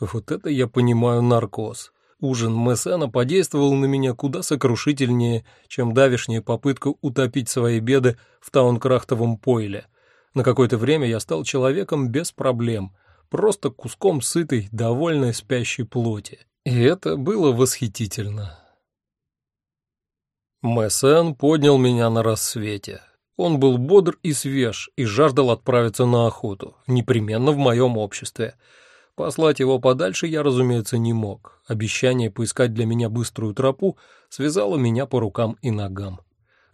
Вот это я понимаю наркоз. Ужин Мессена подействовал на меня куда сокрушительнее, чем давишняя попытка утопить свои беды в таункрахтовом пойле. На какое-то время я стал человеком без проблем, просто куском сытой, довольной спящей плоти. И это было восхитительно. Мессен поднял меня на рассвете. Он был бодр и свеж и жаждал отправиться на охоту, непременно в моем обществе — Послать его подальше я, разумеется, не мог. Обещание поискать для меня быструю тропу связало меня по рукам и ногам.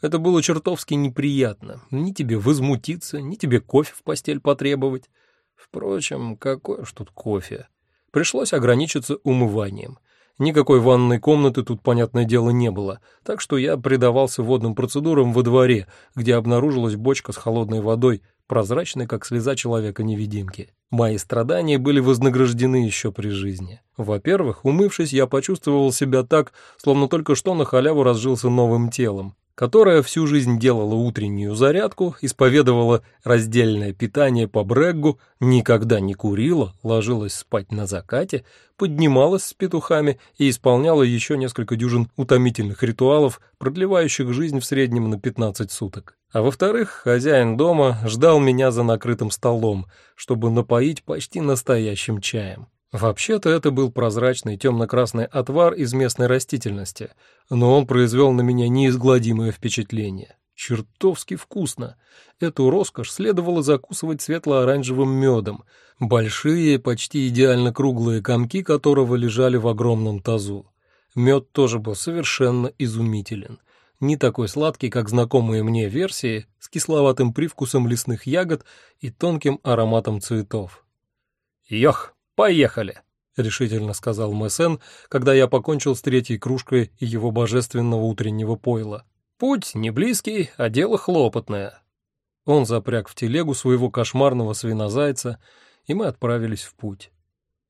Это было чертовски неприятно. Ни тебе возмутиться, ни тебе кофе в постель потребовать. Впрочем, какой уж тут кофе. Пришлось ограничиться умыванием. Никакой ванной комнаты тут, понятное дело, не было, так что я предавался водным процедурам во дворе, где обнаружилась бочка с холодной водой, прозрачной, как слеза человека-невидимки. Мои страдания были вознаграждены еще при жизни. Во-первых, умывшись, я почувствовал себя так, словно только что на халяву разжился новым телом которая всю жизнь делала утреннюю зарядку, исповедовала раздельное питание по бреггу, никогда не курила, ложилась спать на закате, поднималась с петухами и исполняла еще несколько дюжин утомительных ритуалов, продлевающих жизнь в среднем на 15 суток. А во-вторых, хозяин дома ждал меня за накрытым столом, чтобы напоить почти настоящим чаем. Вообще-то это был прозрачный темно-красный отвар из местной растительности, но он произвел на меня неизгладимое впечатление. Чертовски вкусно. Эту роскошь следовало закусывать светло-оранжевым медом, большие, почти идеально круглые комки которого лежали в огромном тазу. Мед тоже был совершенно изумителен. Не такой сладкий, как знакомые мне версии, с кисловатым привкусом лесных ягод и тонким ароматом цветов. «Йох!» «Поехали!» — решительно сказал Мессен, когда я покончил с третьей кружкой его божественного утреннего пойла. «Путь не близкий, а дело хлопотное». Он запряг в телегу своего кошмарного свинозайца, и мы отправились в путь.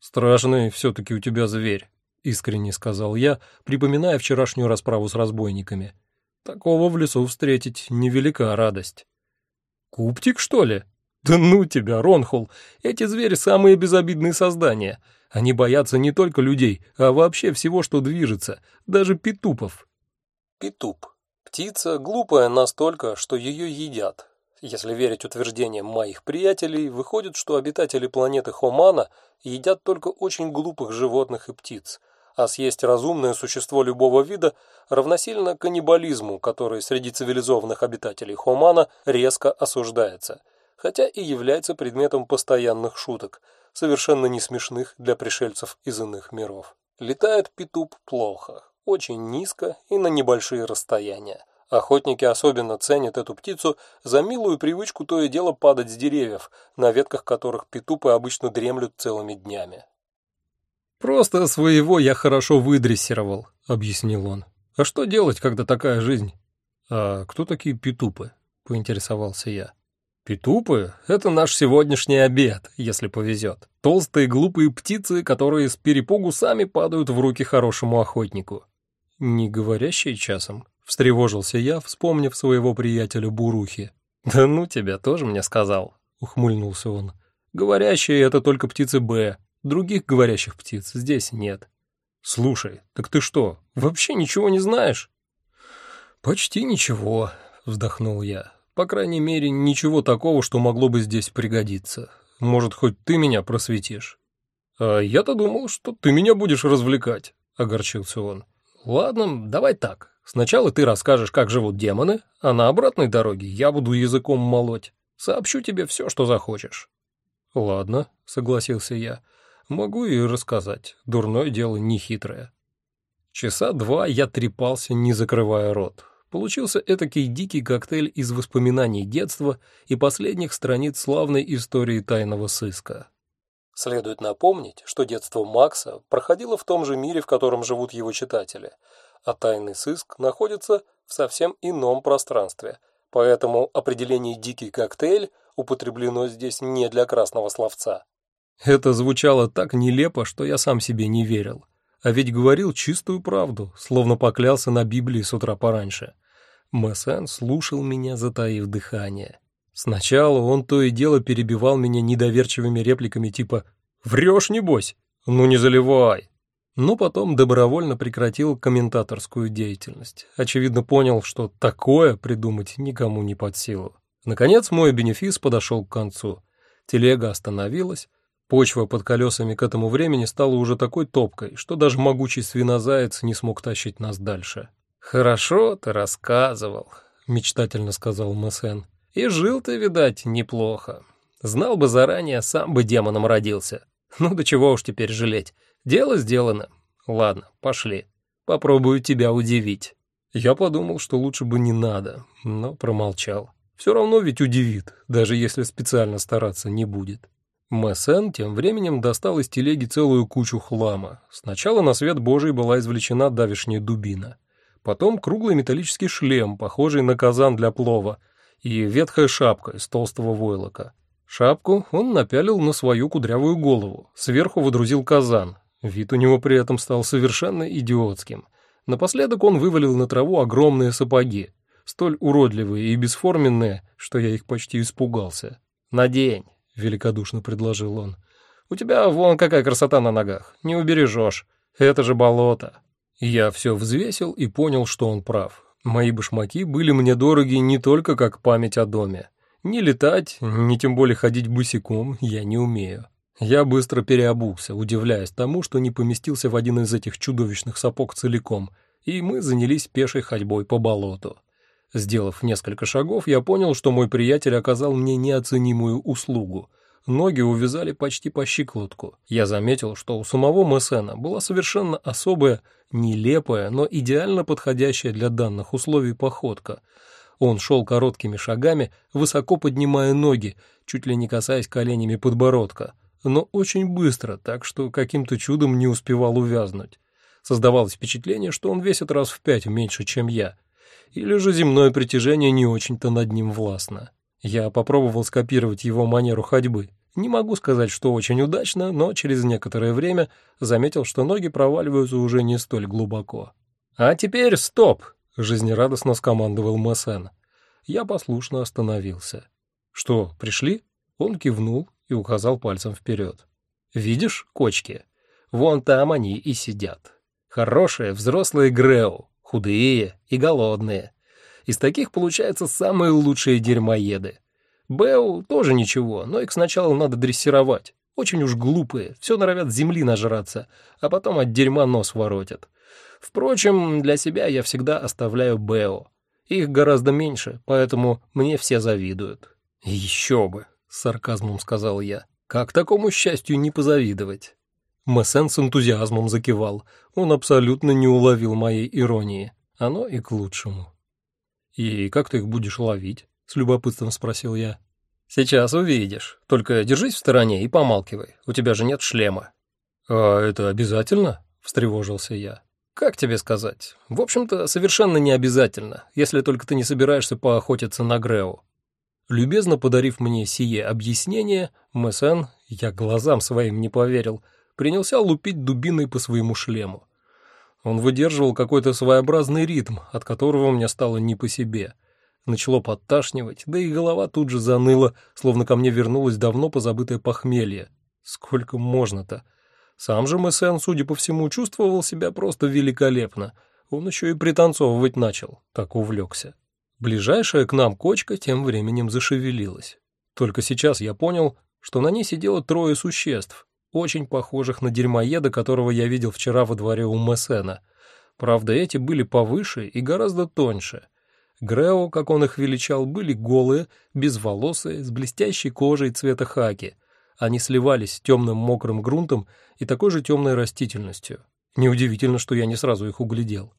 «Страшный все-таки у тебя зверь», — искренне сказал я, припоминая вчерашнюю расправу с разбойниками. «Такого в лесу встретить невелика радость». «Куптик, что ли?» «Да ну тебя, Ронхул! Эти звери самые безобидные создания. Они боятся не только людей, а вообще всего, что движется, даже петупов». Петуп. Птица глупая настолько, что ее едят. Если верить утверждениям моих приятелей, выходит, что обитатели планеты Хомана едят только очень глупых животных и птиц, а съесть разумное существо любого вида равносильно каннибализму, который среди цивилизованных обитателей Хомана резко осуждается – хотя и является предметом постоянных шуток, совершенно не смешных для пришельцев из иных миров. Летает петуп плохо, очень низко и на небольшие расстояния. Охотники особенно ценят эту птицу за милую привычку то и дело падать с деревьев, на ветках которых петупы обычно дремлют целыми днями. «Просто своего я хорошо выдрессировал», — объяснил он. «А что делать, когда такая жизнь?» «А кто такие петупы?» — поинтересовался я. Петупы — это наш сегодняшний обед, если повезет. Толстые глупые птицы, которые с перепугу сами падают в руки хорошему охотнику. Не говорящие часом, встревожился я, вспомнив своего приятеля Бурухи. Да ну тебя тоже мне сказал, ухмыльнулся он. Говорящие — это только птицы Б, других говорящих птиц здесь нет. Слушай, так ты что, вообще ничего не знаешь? Почти ничего, вздохнул я. По крайней мере, ничего такого, что могло бы здесь пригодиться. Может, хоть ты меня просветишь?» «А я-то думал, что ты меня будешь развлекать», — огорчился он. «Ладно, давай так. Сначала ты расскажешь, как живут демоны, а на обратной дороге я буду языком молоть. Сообщу тебе все, что захочешь». «Ладно», — согласился я. «Могу и рассказать. Дурное дело нехитрое». Часа два я трепался, не закрывая рот. Получился этакий дикий коктейль из воспоминаний детства и последних страниц славной истории тайного сыска. Следует напомнить, что детство Макса проходило в том же мире, в котором живут его читатели, а тайный сыск находится в совсем ином пространстве, поэтому определение «дикий коктейль» употреблено здесь не для красного словца. Это звучало так нелепо, что я сам себе не верил. А ведь говорил чистую правду, словно поклялся на Библии с утра пораньше. Мэсэн слушал меня, затаив дыхание. Сначала он то и дело перебивал меня недоверчивыми репликами типа «Врешь, небось? Ну не заливай!» Но потом добровольно прекратил комментаторскую деятельность. Очевидно, понял, что такое придумать никому не под силу. Наконец мой бенефис подошел к концу. Телега остановилась. Почва под колесами к этому времени стала уже такой топкой, что даже могучий свинозаяц не смог тащить нас дальше. «Хорошо ты рассказывал», — мечтательно сказал Мэсен. «И жил ты, видать, неплохо. Знал бы заранее, сам бы демоном родился. Ну до чего уж теперь жалеть. Дело сделано. Ладно, пошли. Попробую тебя удивить». Я подумал, что лучше бы не надо, но промолчал. Все равно ведь удивит, даже если специально стараться не будет. Мессен тем временем достал из телеги целую кучу хлама. Сначала на свет Божий была извлечена давишняя дубина. Потом круглый металлический шлем, похожий на казан для плова, и ветхая шапка из толстого войлока. Шапку он напялил на свою кудрявую голову, сверху водрузил казан. Вид у него при этом стал совершенно идиотским. Напоследок он вывалил на траву огромные сапоги, столь уродливые и бесформенные, что я их почти испугался. «Надень», — великодушно предложил он. «У тебя вон какая красота на ногах, не убережешь. Это же болото». Я все взвесил и понял, что он прав. Мои башмаки были мне дороги не только как память о доме. Ни летать, ни тем более ходить босиком я не умею. Я быстро переобулся, удивляясь тому, что не поместился в один из этих чудовищных сапог целиком, и мы занялись пешей ходьбой по болоту. Сделав несколько шагов, я понял, что мой приятель оказал мне неоценимую услугу. Ноги увязали почти по щиколотку. Я заметил, что у самого Мессена была совершенно особая, нелепая, но идеально подходящая для данных условий походка. Он шел короткими шагами, высоко поднимая ноги, чуть ли не касаясь коленями подбородка, но очень быстро, так что каким-то чудом не успевал увязнуть. Создавалось впечатление, что он весит раз в пять меньше, чем я, или же земное притяжение не очень-то над ним властно. Я попробовал скопировать его манеру ходьбы. Не могу сказать, что очень удачно, но через некоторое время заметил, что ноги проваливаются уже не столь глубоко. «А теперь стоп!» — жизнерадостно скомандовал Мессен. Я послушно остановился. «Что, пришли?» Он кивнул и указал пальцем вперед. «Видишь кочки? Вон там они и сидят. Хорошие взрослые Греу, худые и голодные. Из таких получаются самые лучшие дерьмоеды. Беу тоже ничего, но их сначала надо дрессировать. Очень уж глупые, все норовят земли нажраться, а потом от дерьма нос воротят. Впрочем, для себя я всегда оставляю Бео. Их гораздо меньше, поэтому мне все завидуют. «Еще бы», — с сарказмом сказал я. «Как такому счастью не позавидовать?» Мессен с энтузиазмом закивал. Он абсолютно не уловил моей иронии. Оно и к лучшему. «И как ты их будешь ловить?» — с любопытством спросил я. «Сейчас увидишь. Только держись в стороне и помалкивай. У тебя же нет шлема». «А это обязательно?» — встревожился я. «Как тебе сказать? В общем-то, совершенно не обязательно, если только ты не собираешься поохотиться на Грео». Любезно подарив мне сие объяснение, Мессен, я глазам своим не поверил, принялся лупить дубиной по своему шлему. Он выдерживал какой-то своеобразный ритм, от которого мне стало не по себе. Начало подташнивать, да и голова тут же заныла, словно ко мне вернулось давно позабытое похмелье. Сколько можно-то? Сам же Мессен, судя по всему, чувствовал себя просто великолепно. Он еще и пританцовывать начал, так увлекся. Ближайшая к нам кочка тем временем зашевелилась. Только сейчас я понял, что на ней сидело трое существ, очень похожих на дерьмоеда, которого я видел вчера во дворе у Мессена. Правда, эти были повыше и гораздо тоньше. Грео, как он их величал, были голые, безволосые, с блестящей кожей цвета хаки. Они сливались с темным мокрым грунтом и такой же темной растительностью. Неудивительно, что я не сразу их углядел.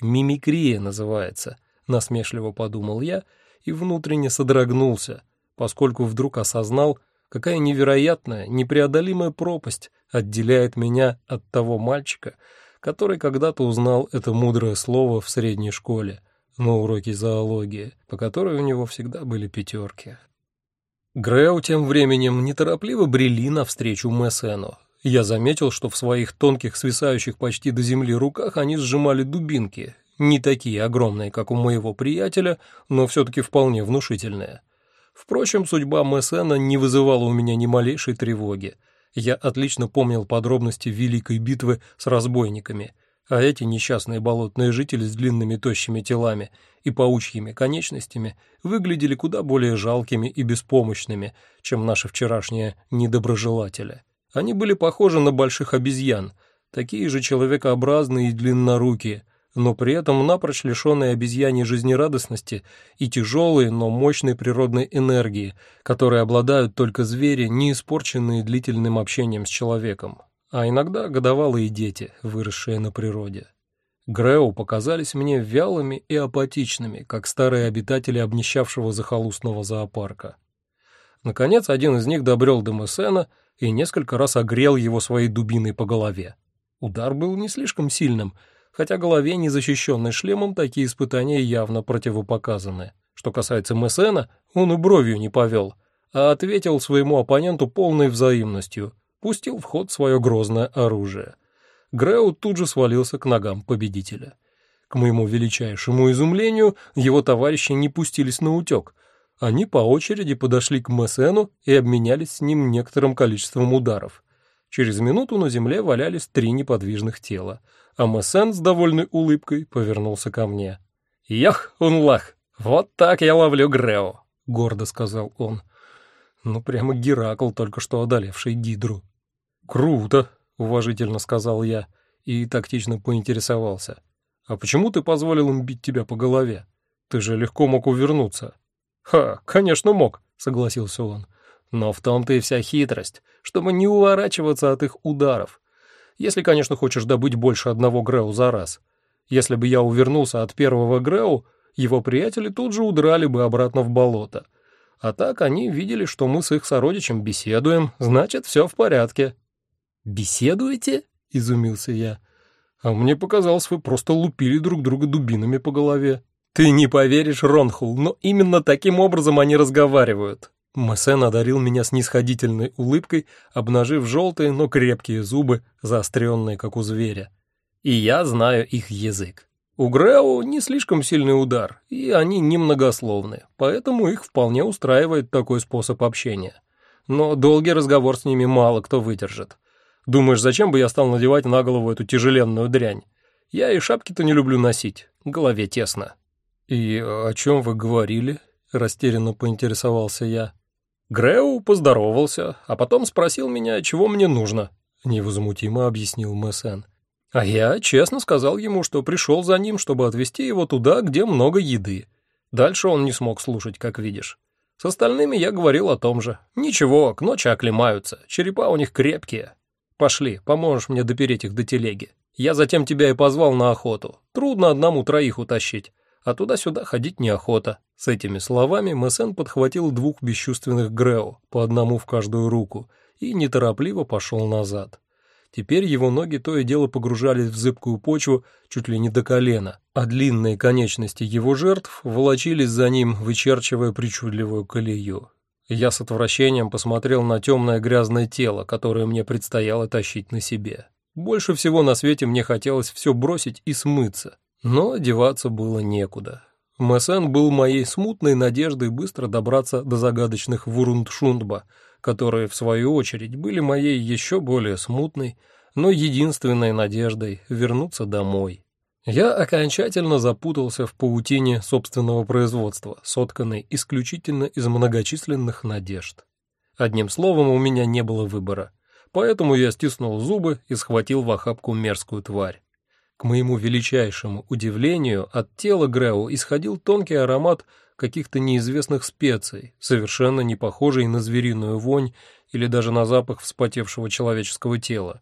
«Мимикрия называется», — насмешливо подумал я и внутренне содрогнулся, поскольку вдруг осознал — Какая невероятная, непреодолимая пропасть отделяет меня от того мальчика, который когда-то узнал это мудрое слово в средней школе на уроке зоологии, по которой у него всегда были пятерки. Грео тем временем неторопливо брели навстречу Мессену. Я заметил, что в своих тонких, свисающих почти до земли руках они сжимали дубинки, не такие огромные, как у моего приятеля, но все-таки вполне внушительные. Впрочем, судьба Мессена не вызывала у меня ни малейшей тревоги. Я отлично помнил подробности Великой битвы с разбойниками, а эти несчастные болотные жители с длинными тощими телами и паучьими конечностями выглядели куда более жалкими и беспомощными, чем наши вчерашние недоброжелатели. Они были похожи на больших обезьян, такие же человекообразные и длиннорукие, но при этом напрочь лишенные обезьяньей жизнерадостности и тяжелой, но мощной природной энергии, которой обладают только звери, не испорченные длительным общением с человеком, а иногда годовалые дети, выросшие на природе. Греу показались мне вялыми и апатичными, как старые обитатели обнищавшего захолустного зоопарка. Наконец, один из них добрел до Мессена и несколько раз огрел его своей дубиной по голове. Удар был не слишком сильным, хотя голове, не защищенной шлемом, такие испытания явно противопоказаны. Что касается Мессена, он и бровью не повел, а ответил своему оппоненту полной взаимностью, пустил в ход свое грозное оружие. Греу тут же свалился к ногам победителя. К моему величайшему изумлению, его товарищи не пустились на утек. Они по очереди подошли к Мессену и обменялись с ним некоторым количеством ударов. Через минуту на земле валялись три неподвижных тела, а Мессен с довольной улыбкой повернулся ко мне. «Ях, унлах, вот так я ловлю Грео», — гордо сказал он. Ну, прямо Геракл, только что одолевший Гидру. «Круто», — уважительно сказал я и тактично поинтересовался. «А почему ты позволил им бить тебя по голове? Ты же легко мог увернуться». «Ха, конечно мог», — согласился он. «Но в том-то и вся хитрость, чтобы не уворачиваться от их ударов. Если, конечно, хочешь добыть больше одного Греу за раз. Если бы я увернулся от первого Греу, его приятели тут же удрали бы обратно в болото. А так они видели, что мы с их сородичем беседуем, значит, все в порядке». «Беседуете?» — изумился я. «А мне показалось, вы просто лупили друг друга дубинами по голове». «Ты не поверишь, Ронхул, но именно таким образом они разговаривают». Мессен одарил меня снисходительной улыбкой, обнажив желтые, но крепкие зубы, заостренные, как у зверя. И я знаю их язык. У Грео не слишком сильный удар, и они немногословны, поэтому их вполне устраивает такой способ общения. Но долгий разговор с ними мало кто выдержит. Думаешь, зачем бы я стал надевать на голову эту тяжеленную дрянь? Я и шапки-то не люблю носить, голове тесно. «И о чем вы говорили?» — растерянно поинтересовался я. Греу поздоровался, а потом спросил меня, чего мне нужно. Невозмутимо объяснил Мессен. А я честно сказал ему, что пришел за ним, чтобы отвезти его туда, где много еды. Дальше он не смог слушать, как видишь. С остальными я говорил о том же. Ничего, к ночи оклемаются, черепа у них крепкие. Пошли, поможешь мне допереть их до телеги. Я затем тебя и позвал на охоту. Трудно одному троих утащить а туда-сюда ходить неохота. С этими словами Мессен подхватил двух бесчувственных Грео, по одному в каждую руку, и неторопливо пошел назад. Теперь его ноги то и дело погружались в зыбкую почву чуть ли не до колена, а длинные конечности его жертв волочились за ним, вычерчивая причудливую колею. Я с отвращением посмотрел на темное грязное тело, которое мне предстояло тащить на себе. Больше всего на свете мне хотелось все бросить и смыться, но одеваться было некуда. Мессен был моей смутной надеждой быстро добраться до загадочных Вурундшундба, которые, в свою очередь, были моей еще более смутной, но единственной надеждой вернуться домой. Я окончательно запутался в паутине собственного производства, сотканной исключительно из многочисленных надежд. Одним словом, у меня не было выбора, поэтому я стиснул зубы и схватил в охапку мерзкую тварь. К моему величайшему удивлению, от тела Грео исходил тонкий аромат каких-то неизвестных специй, совершенно не похожий на звериную вонь или даже на запах вспотевшего человеческого тела.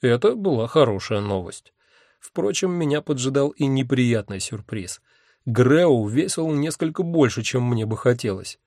Это была хорошая новость. Впрочем, меня поджидал и неприятный сюрприз. Грео весил несколько больше, чем мне бы хотелось.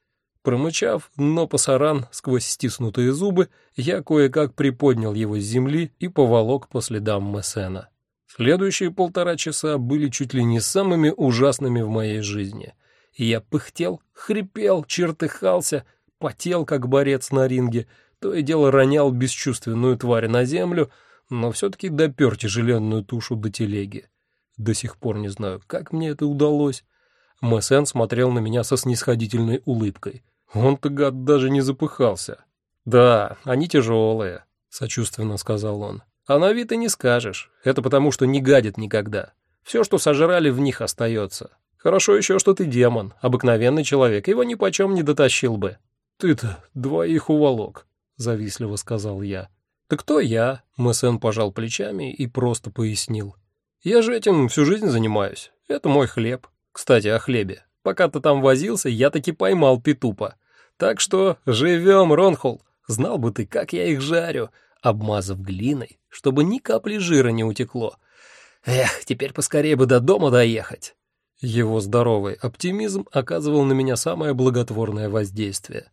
Промычав, но пасаран сквозь стиснутые зубы, я кое-как приподнял его с земли и поволок по следам Мессена. Следующие полтора часа были чуть ли не самыми ужасными в моей жизни. Я пыхтел, хрипел, чертыхался, потел, как борец на ринге, то и дело ронял бесчувственную тварь на землю, но все-таки допер тяжеленную тушу до телеги. До сих пор не знаю, как мне это удалось. Мэсен смотрел на меня со снисходительной улыбкой. Он-то, гад, даже не запыхался. «Да, они тяжелые», — сочувственно сказал он. А на вид и не скажешь. Это потому, что не гадит никогда. Все, что сожрали, в них остается. Хорошо еще, что ты демон, обыкновенный человек, его ни почем не дотащил бы. Ты-то двоих уволок, завистливо сказал я. Да кто я? Мэсен пожал плечами и просто пояснил. Я же этим всю жизнь занимаюсь. Это мой хлеб. Кстати, о хлебе. Пока ты там возился, я таки поймал петупа. Так что живем, Ронхол. Знал бы ты, как я их жарю обмазав глиной, чтобы ни капли жира не утекло. Эх, теперь поскорее бы до дома доехать. Его здоровый оптимизм оказывал на меня самое благотворное воздействие.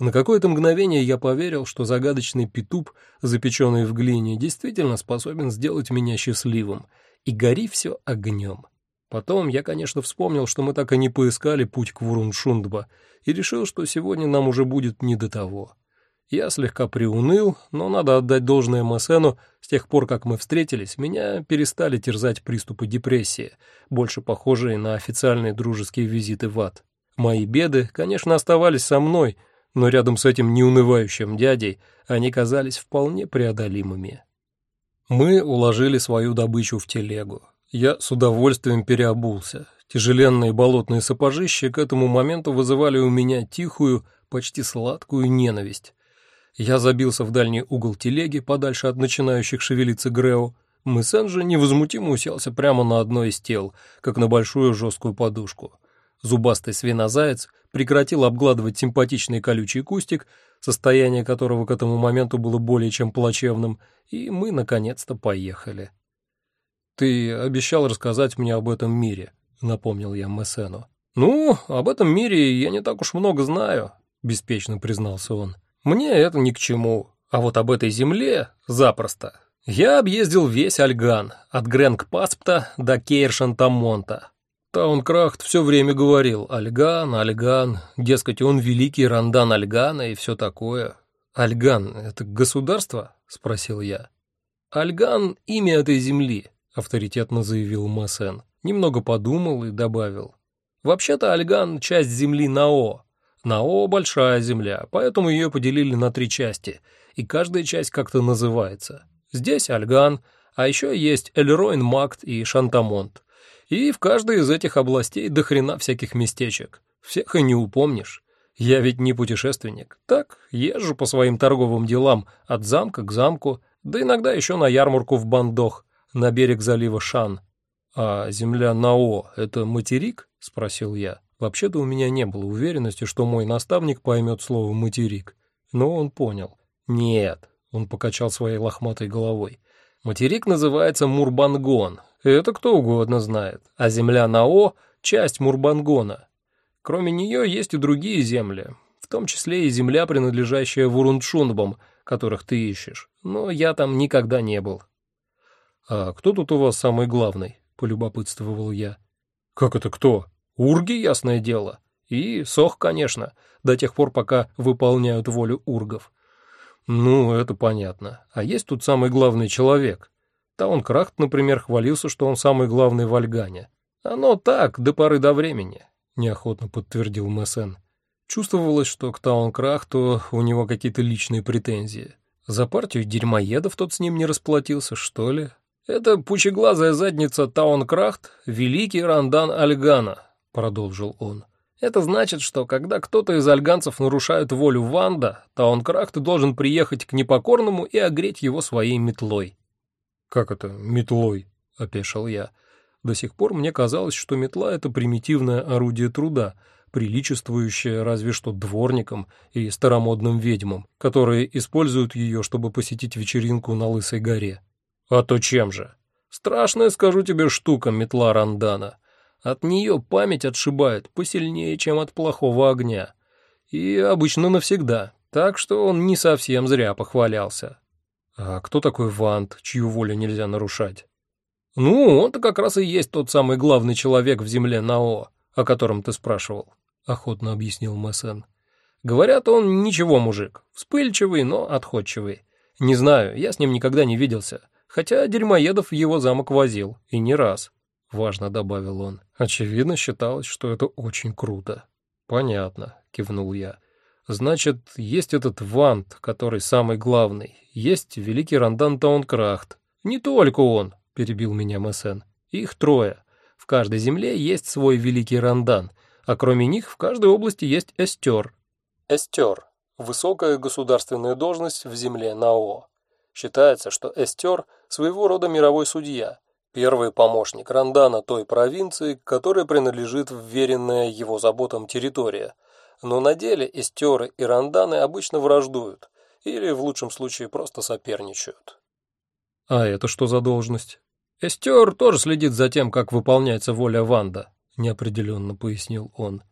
На какое-то мгновение я поверил, что загадочный петуп, запеченный в глине, действительно способен сделать меня счастливым, и гори все огнем. Потом я, конечно, вспомнил, что мы так и не поискали путь к Вуруншундба, и решил, что сегодня нам уже будет не до того. Я слегка приуныл, но надо отдать должное Массену, с тех пор, как мы встретились, меня перестали терзать приступы депрессии, больше похожие на официальные дружеские визиты в ад. Мои беды, конечно, оставались со мной, но рядом с этим неунывающим дядей они казались вполне преодолимыми. Мы уложили свою добычу в телегу. Я с удовольствием переобулся. Тяжеленные болотные сапожища к этому моменту вызывали у меня тихую, почти сладкую ненависть. Я забился в дальний угол телеги, подальше от начинающих шевелиться Грео. Мысен же невозмутимо уселся прямо на одно из тел, как на большую жесткую подушку. Зубастый свинозаяц прекратил обгладывать симпатичный колючий кустик, состояние которого к этому моменту было более чем плачевным, и мы, наконец-то, поехали. «Ты обещал рассказать мне об этом мире», — напомнил я Мессену. «Ну, об этом мире я не так уж много знаю», — беспечно признался он. Мне это ни к чему, а вот об этой земле запросто. Я объездил весь Альган, от Грэнк-Паспта до Кейршантамонта. Таункрахт все время говорил «Альган, Альган», дескать, он великий рандан Альгана и все такое. «Альган — это государство?» — спросил я. «Альган — имя этой земли», — авторитетно заявил Массен. Немного подумал и добавил. «Вообще-то Альган — часть земли Нао, Нао — большая земля, поэтому ее поделили на три части, и каждая часть как-то называется. Здесь Альган, а еще есть Эльройн Макт и Шантамонт. И в каждой из этих областей до хрена всяких местечек. Всех и не упомнишь. Я ведь не путешественник. Так, езжу по своим торговым делам от замка к замку, да иногда еще на ярмарку в Бандох, на берег залива Шан. А земля Нао — это материк? — спросил я. Вообще-то у меня не было уверенности, что мой наставник поймет слово «материк», но он понял. «Нет», — он покачал своей лохматой головой, — «материк называется Мурбангон, это кто угодно знает, а земля Нао — часть Мурбангона. Кроме нее есть и другие земли, в том числе и земля, принадлежащая Вурундшунбам, которых ты ищешь, но я там никогда не был». «А кто тут у вас самый главный?» — полюбопытствовал я. «Как это кто?» Урги, ясное дело. И Сох, конечно, до тех пор, пока выполняют волю ургов. Ну, это понятно. А есть тут самый главный человек. Таункрахт, например, хвалился, что он самый главный в Альгане. Оно так, до поры до времени, неохотно подтвердил Мессен. Чувствовалось, что к Таункрахту у него какие-то личные претензии. За партию дерьмоедов тот с ним не расплатился, что ли? Это пучеглазая задница Таункрахт, великий рандан Альгана, — продолжил он. «Это значит, что когда кто-то из альганцев нарушает волю Ванда, то он Крахт должен приехать к непокорному и огреть его своей метлой». «Как это метлой?» — опешил я. До сих пор мне казалось, что метла — это примитивное орудие труда, приличествующее разве что дворникам и старомодным ведьмам, которые используют ее, чтобы посетить вечеринку на Лысой горе. А то чем же? Страшная, скажу тебе, штука метла Рандана. От нее память отшибает посильнее, чем от плохого огня. И обычно навсегда, так что он не совсем зря похвалялся. А кто такой Вант, чью волю нельзя нарушать? Ну, он-то как раз и есть тот самый главный человек в земле Нао, о котором ты спрашивал, — охотно объяснил Мессен. Говорят, он ничего мужик, вспыльчивый, но отходчивый. Не знаю, я с ним никогда не виделся, хотя Дерьмоедов в его замок возил, и не раз важно добавил он. Очевидно, считалось, что это очень круто. Понятно, кивнул я. Значит, есть этот Вант, который самый главный. Есть великий Рандан Таункрахт. Не только он, перебил меня Мессен. Их трое. В каждой земле есть свой великий Рандан, а кроме них в каждой области есть эстер. Эстер – высокая государственная должность в земле Нао. Считается, что эстер – своего рода мировой судья – первый помощник Рандана той провинции, которой принадлежит вверенная его заботам территория. Но на деле эстеры и ранданы обычно враждуют, или в лучшем случае просто соперничают. А это что за должность? Эстер тоже следит за тем, как выполняется воля Ванда, неопределенно пояснил он.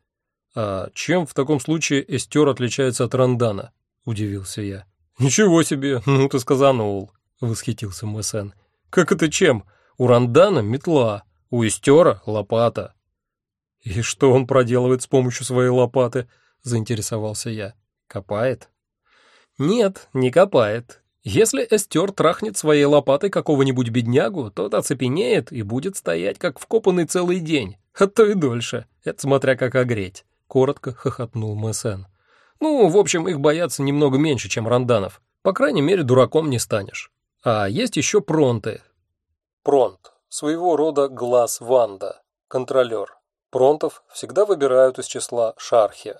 «А чем в таком случае эстер отличается от рандана?» — удивился я. «Ничего себе, ну ты сказанул», — восхитился Мэсен. «Как это чем? У рандана метла, у эстера лопата». «И что он проделывает с помощью своей лопаты?» — заинтересовался я. «Копает?» «Нет, не копает. Если эстер трахнет своей лопатой какого-нибудь беднягу, тот оцепенеет и будет стоять, как вкопанный целый день, а то и дольше. Это смотря как огреть коротко хохотнул Мэсен. Ну, в общем, их боятся немного меньше, чем ранданов. По крайней мере, дураком не станешь. А есть еще пронты. Пронт. Своего рода глаз Ванда. Контролер. Пронтов всегда выбирают из числа шархи.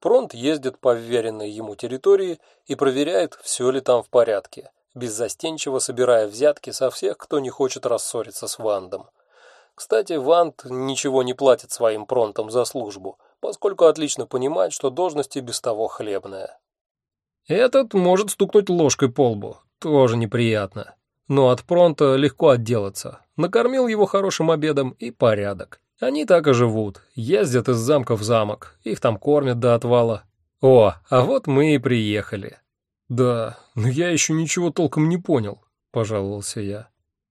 Пронт ездит по вверенной ему территории и проверяет, все ли там в порядке, беззастенчиво собирая взятки со всех, кто не хочет рассориться с Вандом. Кстати, Ванд ничего не платит своим пронтам за службу – поскольку отлично понимает, что должность и без того хлебная. Этот может стукнуть ложкой по лбу, тоже неприятно. Но от Пронта легко отделаться. Накормил его хорошим обедом и порядок. Они так и живут, ездят из замка в замок, их там кормят до отвала. О, а вот мы и приехали. Да, но я еще ничего толком не понял, пожаловался я.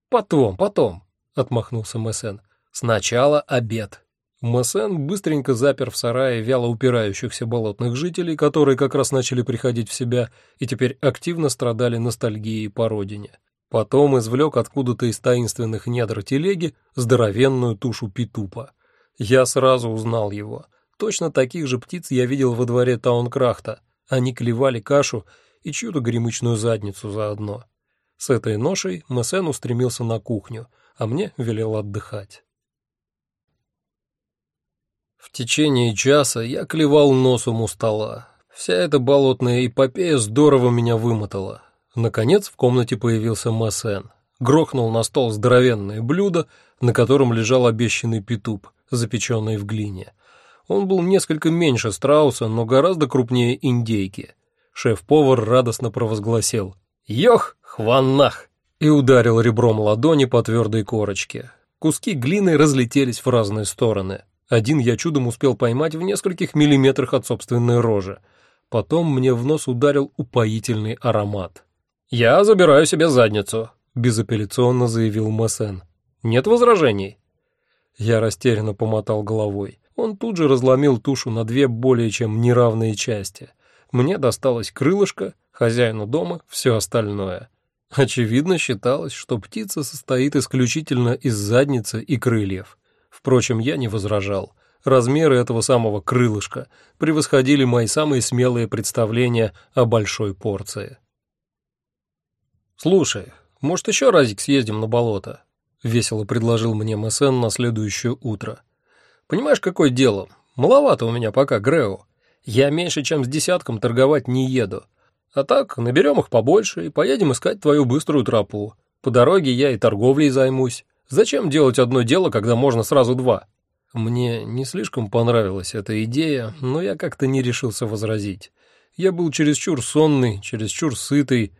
Потом, потом, отмахнулся Мессен. Сначала обед. Массен быстренько запер в сарае вяло упирающихся болотных жителей, которые как раз начали приходить в себя и теперь активно страдали ностальгией по родине. Потом извлек откуда-то из таинственных недр телеги здоровенную тушу петупа. Я сразу узнал его. Точно таких же птиц я видел во дворе Таункрахта. Они клевали кашу и чью-то гремычную задницу заодно. С этой ношей Массен устремился на кухню, а мне велел отдыхать. В течение часа я клевал носом у стола. Вся эта болотная эпопея здорово меня вымотала. Наконец в комнате появился Массен. Грохнул на стол здоровенное блюдо, на котором лежал обещанный петуп, запеченный в глине. Он был несколько меньше страуса, но гораздо крупнее индейки. Шеф-повар радостно провозгласил «Йох, хваннах!» и ударил ребром ладони по твердой корочке. Куски глины разлетелись в разные стороны. Один я чудом успел поймать в нескольких миллиметрах от собственной рожи. Потом мне в нос ударил упоительный аромат. «Я забираю себе задницу», — безапелляционно заявил Массен. «Нет возражений?» Я растерянно помотал головой. Он тут же разломил тушу на две более чем неравные части. Мне досталось крылышко, хозяину дома — все остальное. Очевидно считалось, что птица состоит исключительно из задницы и крыльев. Впрочем, я не возражал. Размеры этого самого крылышка превосходили мои самые смелые представления о большой порции. «Слушай, может, еще разик съездим на болото?» — весело предложил мне МСН на следующее утро. «Понимаешь, какое дело? Маловато у меня пока Грео. Я меньше, чем с десятком торговать не еду. А так, наберем их побольше и поедем искать твою быструю тропу. По дороге я и торговлей займусь. Зачем делать одно дело, когда можно сразу два? Мне не слишком понравилась эта идея, но я как-то не решился возразить. Я был чересчур сонный, чересчур сытый,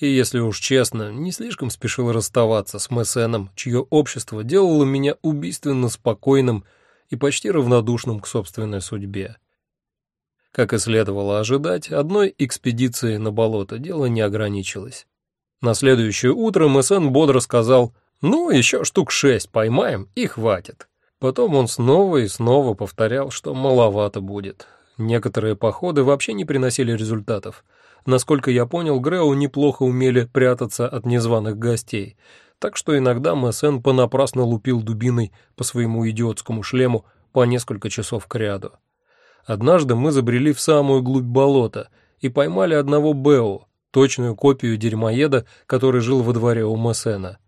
и, если уж честно, не слишком спешил расставаться с Мессеном, чье общество делало меня убийственно спокойным и почти равнодушным к собственной судьбе. Как и следовало ожидать, одной экспедиции на болото дело не ограничилось. На следующее утро Мессен бодро сказал ну, еще штук шесть поймаем и хватит. Потом он снова и снова повторял, что маловато будет. Некоторые походы вообще не приносили результатов. Насколько я понял, Грео неплохо умели прятаться от незваных гостей, так что иногда МСН понапрасно лупил дубиной по своему идиотскому шлему по несколько часов кряду. Однажды мы забрели в самую глубь болота и поймали одного Бео, точную копию дерьмоеда, который жил во дворе у Мессена.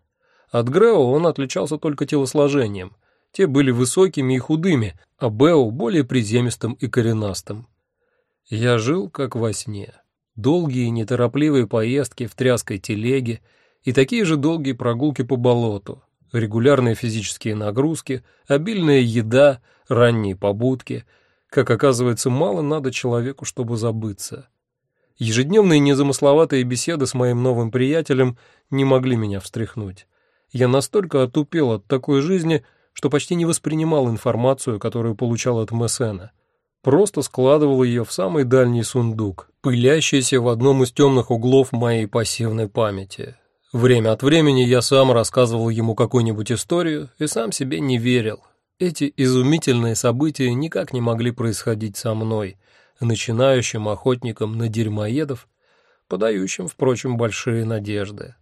От Грео он отличался только телосложением. Те были высокими и худыми, а Бео более приземистым и коренастым. Я жил как во сне. Долгие неторопливые поездки в тряской телеге и такие же долгие прогулки по болоту, регулярные физические нагрузки, обильная еда, ранние побудки. Как оказывается, мало надо человеку, чтобы забыться. Ежедневные незамысловатые беседы с моим новым приятелем не могли меня встряхнуть. Я настолько отупел от такой жизни, что почти не воспринимал информацию, которую получал от Мессена. Просто складывал ее в самый дальний сундук, пылящийся в одном из темных углов моей пассивной памяти. Время от времени я сам рассказывал ему какую-нибудь историю и сам себе не верил. Эти изумительные события никак не могли происходить со мной, начинающим охотником на дерьмоедов, подающим, впрочем, большие надежды.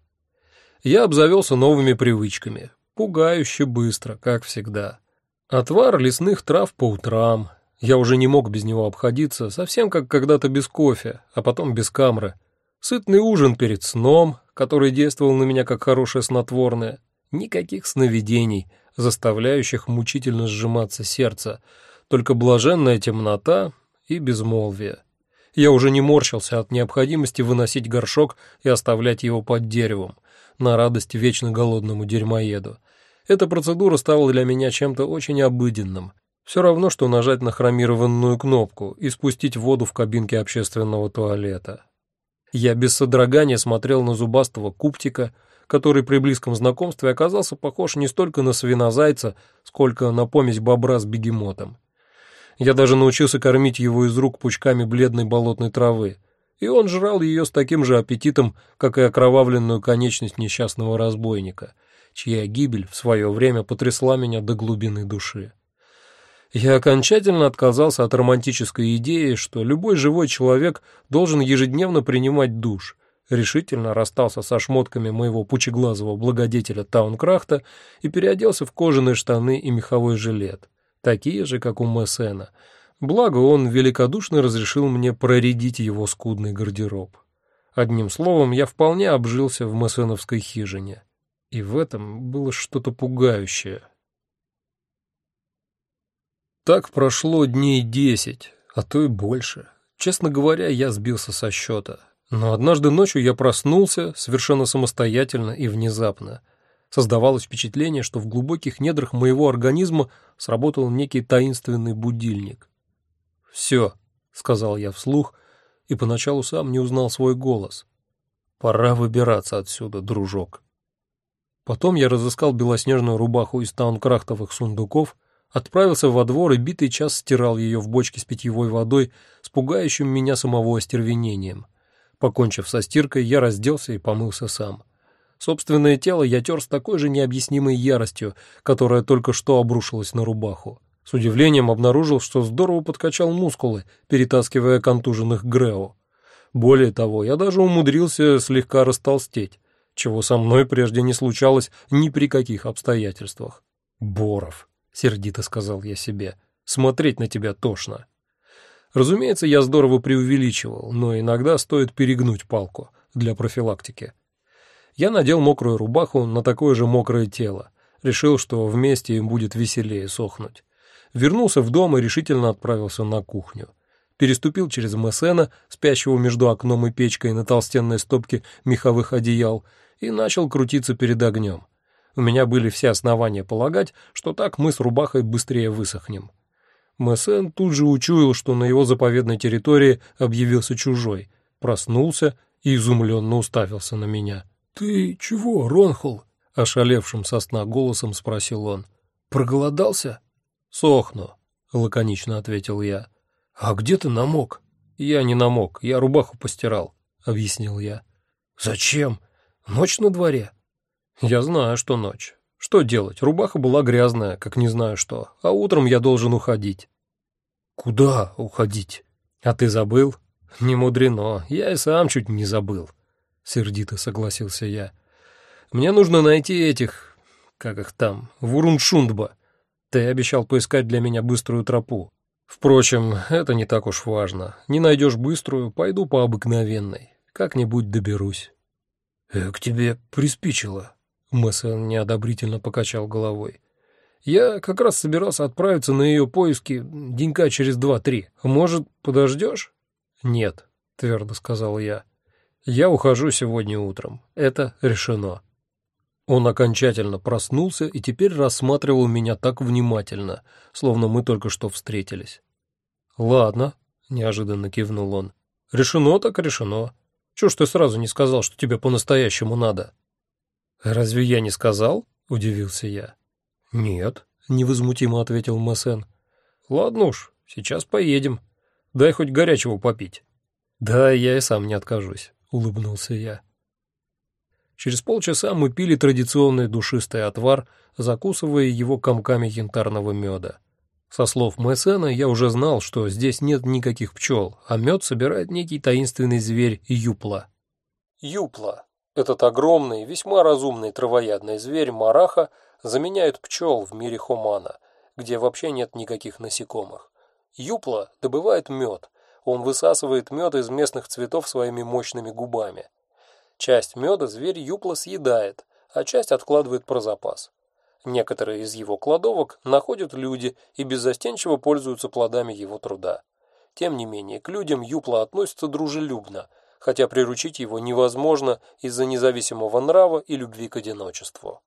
Я обзавелся новыми привычками, пугающе быстро, как всегда. Отвар лесных трав по утрам. Я уже не мог без него обходиться, совсем как когда-то без кофе, а потом без камры. Сытный ужин перед сном, который действовал на меня как хорошее снотворное. Никаких сновидений, заставляющих мучительно сжиматься сердце, только блаженная темнота и безмолвие. Я уже не морщился от необходимости выносить горшок и оставлять его под деревом, на радость вечно голодному дерьмоеду. Эта процедура стала для меня чем-то очень обыденным. Все равно, что нажать на хромированную кнопку и спустить воду в кабинке общественного туалета. Я без содрогания смотрел на зубастого куптика, который при близком знакомстве оказался похож не столько на свинозайца, сколько на помесь бобра с бегемотом. Я даже научился кормить его из рук пучками бледной болотной травы, и он жрал ее с таким же аппетитом, как и окровавленную конечность несчастного разбойника, чья гибель в свое время потрясла меня до глубины души. Я окончательно отказался от романтической идеи, что любой живой человек должен ежедневно принимать душ, решительно расстался со шмотками моего пучеглазого благодетеля Таункрахта и переоделся в кожаные штаны и меховой жилет, такие же, как у Мессена. Благо он великодушно разрешил мне проредить его скудный гардероб. Одним словом, я вполне обжился в Мессеновской хижине. И в этом было что-то пугающее. Так прошло дней десять, а то и больше. Честно говоря, я сбился со счета. Но однажды ночью я проснулся совершенно самостоятельно и внезапно. Создавалось впечатление, что в глубоких недрах моего организма сработал некий таинственный будильник. «Все», — сказал я вслух, и поначалу сам не узнал свой голос. «Пора выбираться отсюда, дружок». Потом я разыскал белоснежную рубаху из таункрахтовых сундуков — Отправился во двор и битый час стирал ее в бочке с питьевой водой с пугающим меня самого остервенением. Покончив со стиркой, я разделся и помылся сам. Собственное тело я тер с такой же необъяснимой яростью, которая только что обрушилась на рубаху. С удивлением обнаружил, что здорово подкачал мускулы, перетаскивая контуженных Грео. Более того, я даже умудрился слегка растолстеть, чего со мной прежде не случалось ни при каких обстоятельствах. Боров. — сердито сказал я себе. «Смотреть на тебя тошно». Разумеется, я здорово преувеличивал, но иногда стоит перегнуть палку для профилактики. Я надел мокрую рубаху на такое же мокрое тело. Решил, что вместе им будет веселее сохнуть. Вернулся в дом и решительно отправился на кухню. Переступил через Мессена, спящего между окном и печкой на толстенной стопке меховых одеял, и начал крутиться перед огнем. У меня были все основания полагать, что так мы с рубахой быстрее высохнем. Мессен тут же учуял, что на его заповедной территории объявился чужой, проснулся и изумленно уставился на меня. «Ты чего, Ронхул?» — ошалевшим со сна голосом спросил он. «Проголодался?» «Сохну», — лаконично ответил я. «А где ты намок?» «Я не намок, я рубаху постирал», — объяснил я. «Зачем? Ночь на дворе?» «Я знаю, что ночь. Что делать? Рубаха была грязная, как не знаю что, а утром я должен уходить». «Куда уходить?» «А ты забыл?» «Не мудрено, я и сам чуть не забыл», — сердито согласился я. «Мне нужно найти этих... как их там, Вуруншундба. Ты обещал поискать для меня быструю тропу. Впрочем, это не так уж важно. Не найдешь быструю, пойду по обыкновенной. Как-нибудь доберусь». «Э, «К тебе приспичило», Мессон неодобрительно покачал головой. «Я как раз собирался отправиться на ее поиски денька через два-три. Может, подождешь?» «Нет», — твердо сказал я. «Я ухожу сегодня утром. Это решено». Он окончательно проснулся и теперь рассматривал меня так внимательно, словно мы только что встретились. «Ладно», — неожиданно кивнул он. «Решено так решено. Чего ж ты сразу не сказал, что тебе по-настоящему надо?» «Разве я не сказал?» — удивился я. «Нет», — невозмутимо ответил Массен. «Ладно уж, Сейчас поедем. Дай хоть горячего попить». «Да, я и сам не откажусь», — улыбнулся я. Через полчаса мы пили традиционный душистый отвар, закусывая его комками янтарного меда. Со слов Мэсена я уже знал, что здесь нет никаких пчел, а мед собирает некий таинственный зверь юпла. Юпла – этот огромный, весьма разумный травоядный зверь мараха заменяет пчел в мире хумана, где вообще нет никаких насекомых. Юпла добывает мед, он высасывает мед из местных цветов своими мощными губами – Часть меда зверь юпла съедает, а часть откладывает про запас. Некоторые из его кладовок находят люди и беззастенчиво пользуются плодами его труда. Тем не менее, к людям юпла относится дружелюбно, хотя приручить его невозможно из-за независимого нрава и любви к одиночеству.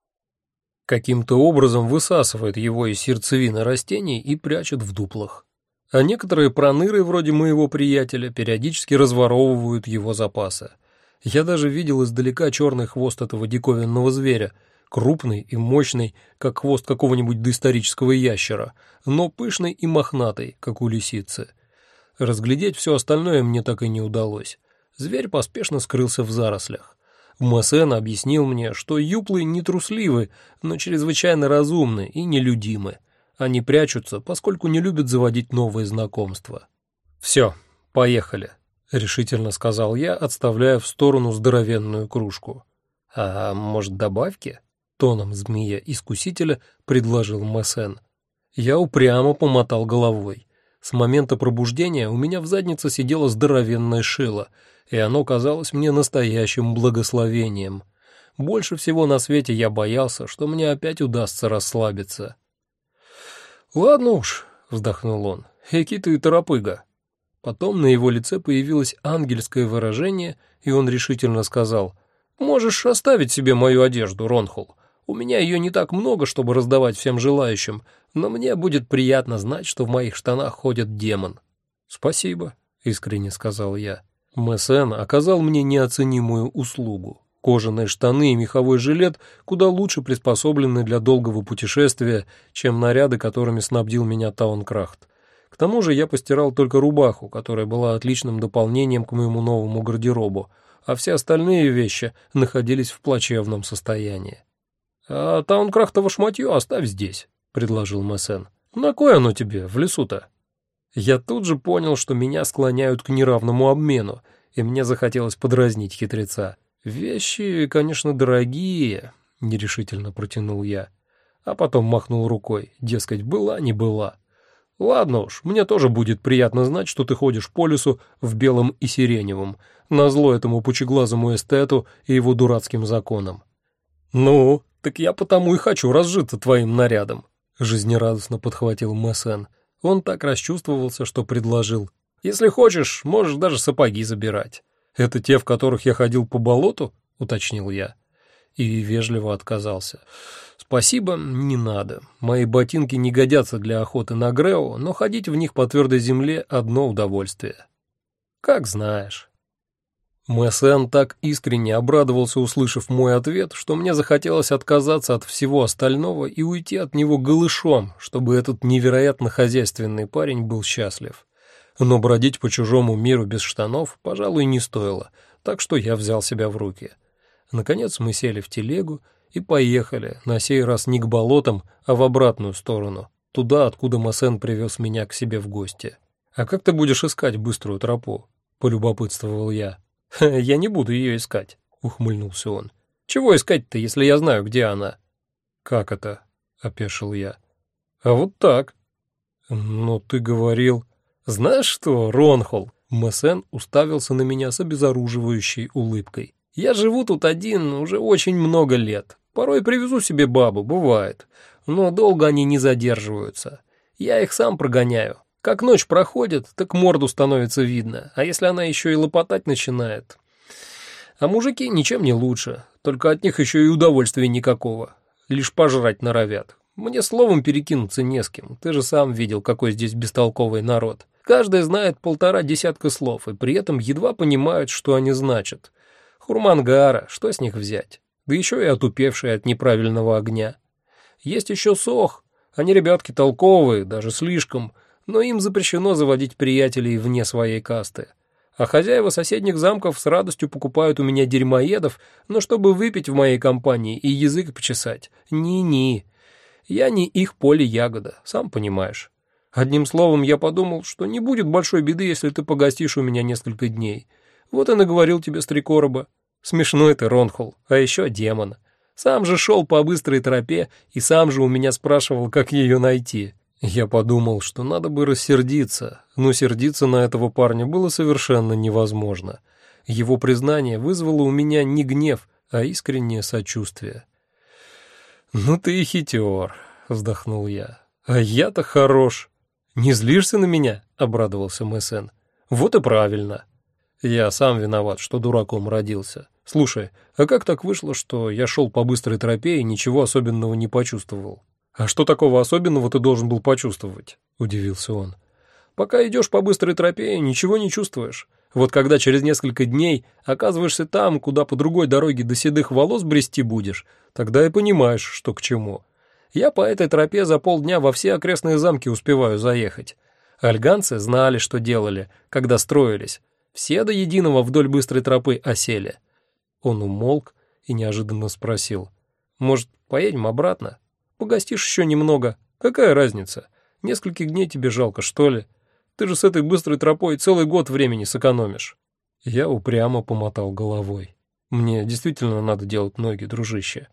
Каким-то образом высасывает его из сердцевины растений и прячет в дуплах. А некоторые проныры, вроде моего приятеля, периодически разворовывают его запасы. Я даже видел издалека черный хвост этого диковинного зверя, крупный и мощный, как хвост какого-нибудь доисторического ящера, но пышный и мохнатый, как у лисицы. Разглядеть все остальное мне так и не удалось. Зверь поспешно скрылся в зарослях. Массен объяснил мне, что юплы не трусливы, но чрезвычайно разумны и нелюдимы. Они прячутся, поскольку не любят заводить новые знакомства. «Все, поехали», — решительно сказал я, отставляя в сторону здоровенную кружку. «А может, добавки?» — тоном змея-искусителя предложил Мессен. Я упрямо помотал головой. С момента пробуждения у меня в заднице сидело здоровенное шило, и оно казалось мне настоящим благословением. Больше всего на свете я боялся, что мне опять удастся расслабиться. «Ладно уж», — вздохнул он, — «эки ты торопыга». Потом на его лице появилось ангельское выражение, и он решительно сказал, «Можешь оставить себе мою одежду, Ронхул. У меня ее не так много, чтобы раздавать всем желающим, но мне будет приятно знать, что в моих штанах ходит демон». «Спасибо», — искренне сказал я. Мессен оказал мне неоценимую услугу. Кожаные штаны и меховой жилет куда лучше приспособлены для долгого путешествия, чем наряды, которыми снабдил меня Таункрахт. К тому же я постирал только рубаху, которая была отличным дополнением к моему новому гардеробу, а все остальные вещи находились в плачевном состоянии. «А таункрахтово шматье оставь здесь», — предложил Мессен. «На кой оно тебе, в лесу-то?» Я тут же понял, что меня склоняют к неравному обмену, и мне захотелось подразнить хитреца. «Вещи, конечно, дорогие», — нерешительно протянул я, а потом махнул рукой, дескать, была не была. Ладно уж, мне тоже будет приятно знать, что ты ходишь по лесу в белом и сиреневом, назло этому пучеглазому эстету и его дурацким законам. Ну, так я потому и хочу разжиться твоим нарядом, жизнерадостно подхватил Мессен. Он так расчувствовался, что предложил. Если хочешь, можешь даже сапоги забирать. Это те, в которых я ходил по болоту, уточнил я и вежливо отказался. «Спасибо, не надо. Мои ботинки не годятся для охоты на Грео, но ходить в них по твердой земле — одно удовольствие». «Как знаешь». Мэсен так искренне обрадовался, услышав мой ответ, что мне захотелось отказаться от всего остального и уйти от него голышом, чтобы этот невероятно хозяйственный парень был счастлив. Но бродить по чужому миру без штанов, пожалуй, не стоило, так что я взял себя в руки — Наконец мы сели в телегу и поехали, на сей раз не к болотам, а в обратную сторону, туда, откуда Массен привез меня к себе в гости. «А как ты будешь искать быструю тропу?» — полюбопытствовал я. «Я не буду ее искать», — ухмыльнулся он. «Чего искать-то, если я знаю, где она?» «Как это?» — опешил я. «А вот так». «Но ты говорил...» «Знаешь что, Ронхол?» Массен уставился на меня с обезоруживающей улыбкой. Я живу тут один уже очень много лет. Порой привезу себе бабу, бывает. Но долго они не задерживаются. Я их сам прогоняю. Как ночь проходит, так морду становится видно. А если она еще и лопотать начинает? А мужики ничем не лучше. Только от них еще и удовольствия никакого. Лишь пожрать норовят. Мне словом перекинуться не с кем. Ты же сам видел, какой здесь бестолковый народ. Каждый знает полтора десятка слов, и при этом едва понимают, что они значат. Хурмангара, что с них взять? Да еще и отупевшие от неправильного огня. Есть еще сох. Они ребятки толковые, даже слишком, но им запрещено заводить приятелей вне своей касты. А хозяева соседних замков с радостью покупают у меня дерьмоедов, но чтобы выпить в моей компании и язык почесать. Ни-ни. Я не их поле ягода, сам понимаешь. Одним словом, я подумал, что не будет большой беды, если ты погостишь у меня несколько дней. Вот и наговорил тебе с три короба. Смешной ты, Ронхол, а еще демон. Сам же шел по быстрой тропе и сам же у меня спрашивал, как ее найти. Я подумал, что надо бы рассердиться, но сердиться на этого парня было совершенно невозможно. Его признание вызвало у меня не гнев, а искреннее сочувствие. «Ну ты и хитер», — вздохнул я. «А я-то хорош». «Не злишься на меня?» — обрадовался МСН. «Вот и правильно. Я сам виноват, что дураком родился. Слушай, а как так вышло, что я шел по быстрой тропе и ничего особенного не почувствовал?» «А что такого особенного ты должен был почувствовать?» — удивился он. «Пока идешь по быстрой тропе, ничего не чувствуешь. Вот когда через несколько дней оказываешься там, куда по другой дороге до седых волос брести будешь, тогда и понимаешь, что к чему. Я по этой тропе за полдня во все окрестные замки успеваю заехать. Альганцы знали, что делали, когда строились. Все до единого вдоль быстрой тропы осели». Он умолк и неожиданно спросил. «Может, поедем обратно?» Погостишь еще немного. Какая разница? Нескольких дней тебе жалко, что ли? Ты же с этой быстрой тропой целый год времени сэкономишь». Я упрямо помотал головой. «Мне действительно надо делать ноги, дружище.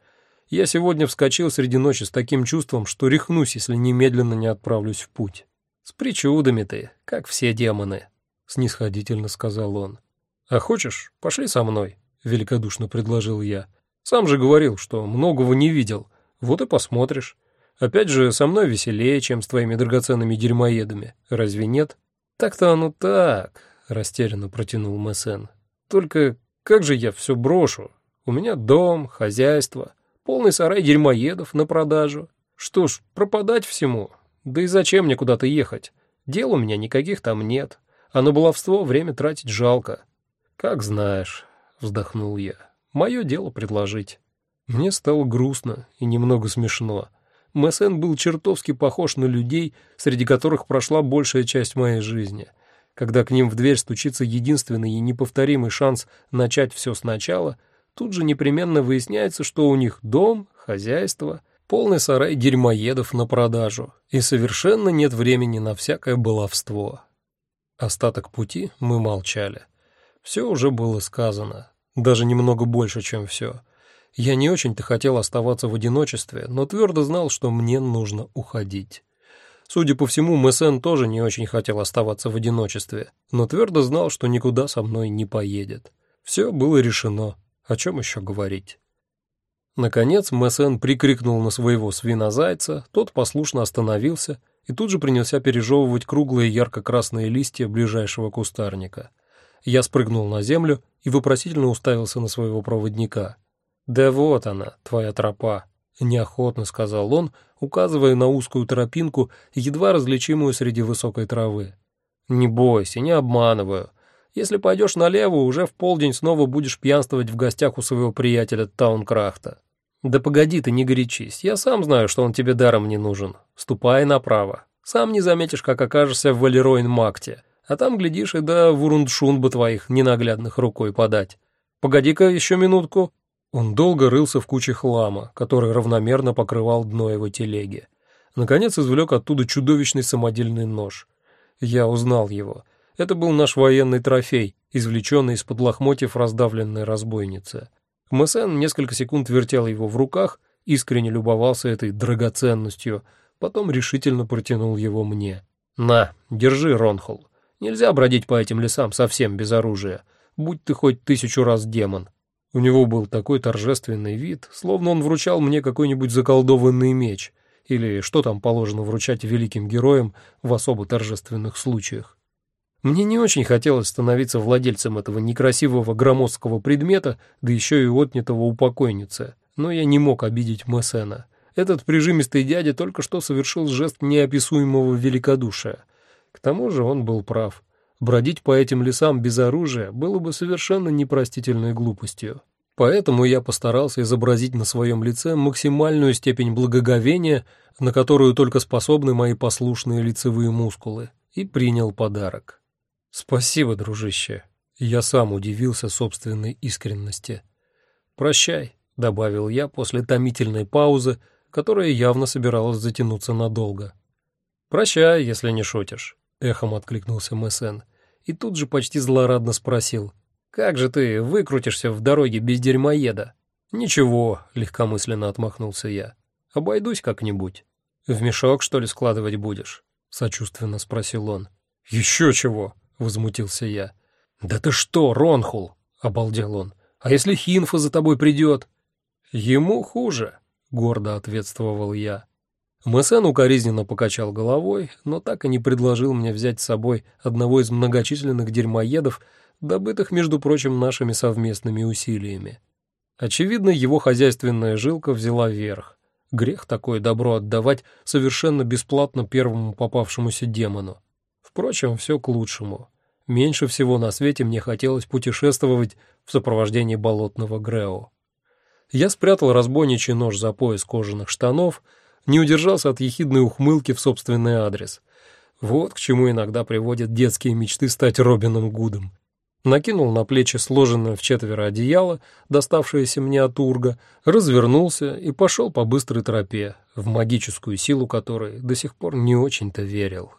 Я сегодня вскочил среди ночи с таким чувством, что рехнусь, если немедленно не отправлюсь в путь. С причудами ты, как все демоны», — снисходительно сказал он. «А хочешь, пошли со мной?» — великодушно предложил я. «Сам же говорил, что многого не видел». Вот и посмотришь. Опять же, со мной веселее, чем с твоими драгоценными дерьмоедами. Разве нет? Так-то оно так, растерянно протянул Мессен. Только как же я все брошу? У меня дом, хозяйство, полный сарай дерьмоедов на продажу. Что ж, пропадать всему. Да и зачем мне куда-то ехать? Дел у меня никаких там нет, а на баловство время тратить жалко. Как знаешь, вздохнул я. Мое дело предложить. Мне стало грустно и немного смешно. Мессен был чертовски похож на людей, среди которых прошла большая часть моей жизни. Когда к ним в дверь стучится единственный и неповторимый шанс начать все сначала, тут же непременно выясняется, что у них дом, хозяйство, полный сарай дерьмоедов на продажу, и совершенно нет времени на всякое баловство. Остаток пути мы молчали. Все уже было сказано, даже немного больше, чем все. Я не очень-то хотел оставаться в одиночестве, но твердо знал, что мне нужно уходить. Судя по всему, Мессен тоже не очень хотел оставаться в одиночестве, но твердо знал, что никуда со мной не поедет. Все было решено. О чем еще говорить? Наконец Мессен прикрикнул на своего свинозайца, тот послушно остановился и тут же принялся пережевывать круглые ярко-красные листья ближайшего кустарника. Я спрыгнул на землю и вопросительно уставился на своего проводника — «Да вот она, твоя тропа», — неохотно сказал он, указывая на узкую тропинку, едва различимую среди высокой травы. «Не бойся, не обманываю. Если пойдешь налево, уже в полдень снова будешь пьянствовать в гостях у своего приятеля Таункрафта. Да погоди ты, не горячись, я сам знаю, что он тебе даром не нужен. Ступай направо. Сам не заметишь, как окажешься в Валеройн-Макте, а там, глядишь, и до Вурундшунба твоих ненаглядных рукой подать. Погоди-ка еще минутку». Он долго рылся в куче хлама, который равномерно покрывал дно его телеги. Наконец извлек оттуда чудовищный самодельный нож. Я узнал его. Это был наш военный трофей, извлеченный из-под лохмотьев раздавленной разбойницы. Мессен несколько секунд вертел его в руках, искренне любовался этой драгоценностью, потом решительно протянул его мне. «На, держи, Ронхол. Нельзя бродить по этим лесам совсем без оружия. Будь ты хоть тысячу раз демон». У него был такой торжественный вид, словно он вручал мне какой-нибудь заколдованный меч, или что там положено вручать великим героям в особо торжественных случаях. Мне не очень хотелось становиться владельцем этого некрасивого громоздкого предмета, да еще и отнятого у покойницы, но я не мог обидеть Мессена. Этот прижимистый дядя только что совершил жест неописуемого великодушия. К тому же он был прав. Бродить по этим лесам без оружия было бы совершенно непростительной глупостью. Поэтому я постарался изобразить на своем лице максимальную степень благоговения, на которую только способны мои послушные лицевые мускулы, и принял подарок. «Спасибо, дружище». Я сам удивился собственной искренности. «Прощай», — добавил я после томительной паузы, которая явно собиралась затянуться надолго. «Прощай, если не шутишь», — эхом откликнулся Мессен, и тут же почти злорадно спросил. «Как же ты выкрутишься в дороге без дерьмоеда?» «Ничего», — легкомысленно отмахнулся я. «Обойдусь как-нибудь». «В мешок, что ли, складывать будешь?» — сочувственно спросил он. «Еще чего!» — возмутился я. «Да ты что, Ронхул!» — обалдел он. «А если Хинфа за тобой придет?» «Ему хуже», — гордо ответствовал я. Мессен укоризненно покачал головой, но так и не предложил мне взять с собой одного из многочисленных дерьмоедов, добытых, между прочим, нашими совместными усилиями. Очевидно, его хозяйственная жилка взяла верх. Грех такое добро отдавать совершенно бесплатно первому попавшемуся демону. Впрочем, все к лучшему. Меньше всего на свете мне хотелось путешествовать в сопровождении болотного Грео. Я спрятал разбойничий нож за пояс кожаных штанов — не удержался от ехидной ухмылки в собственный адрес. Вот к чему иногда приводят детские мечты стать Робином Гудом. Накинул на плечи сложенное в четверо одеяло, доставшееся мне от Урга, развернулся и пошел по быстрой тропе, в магическую силу которой до сих пор не очень-то верил.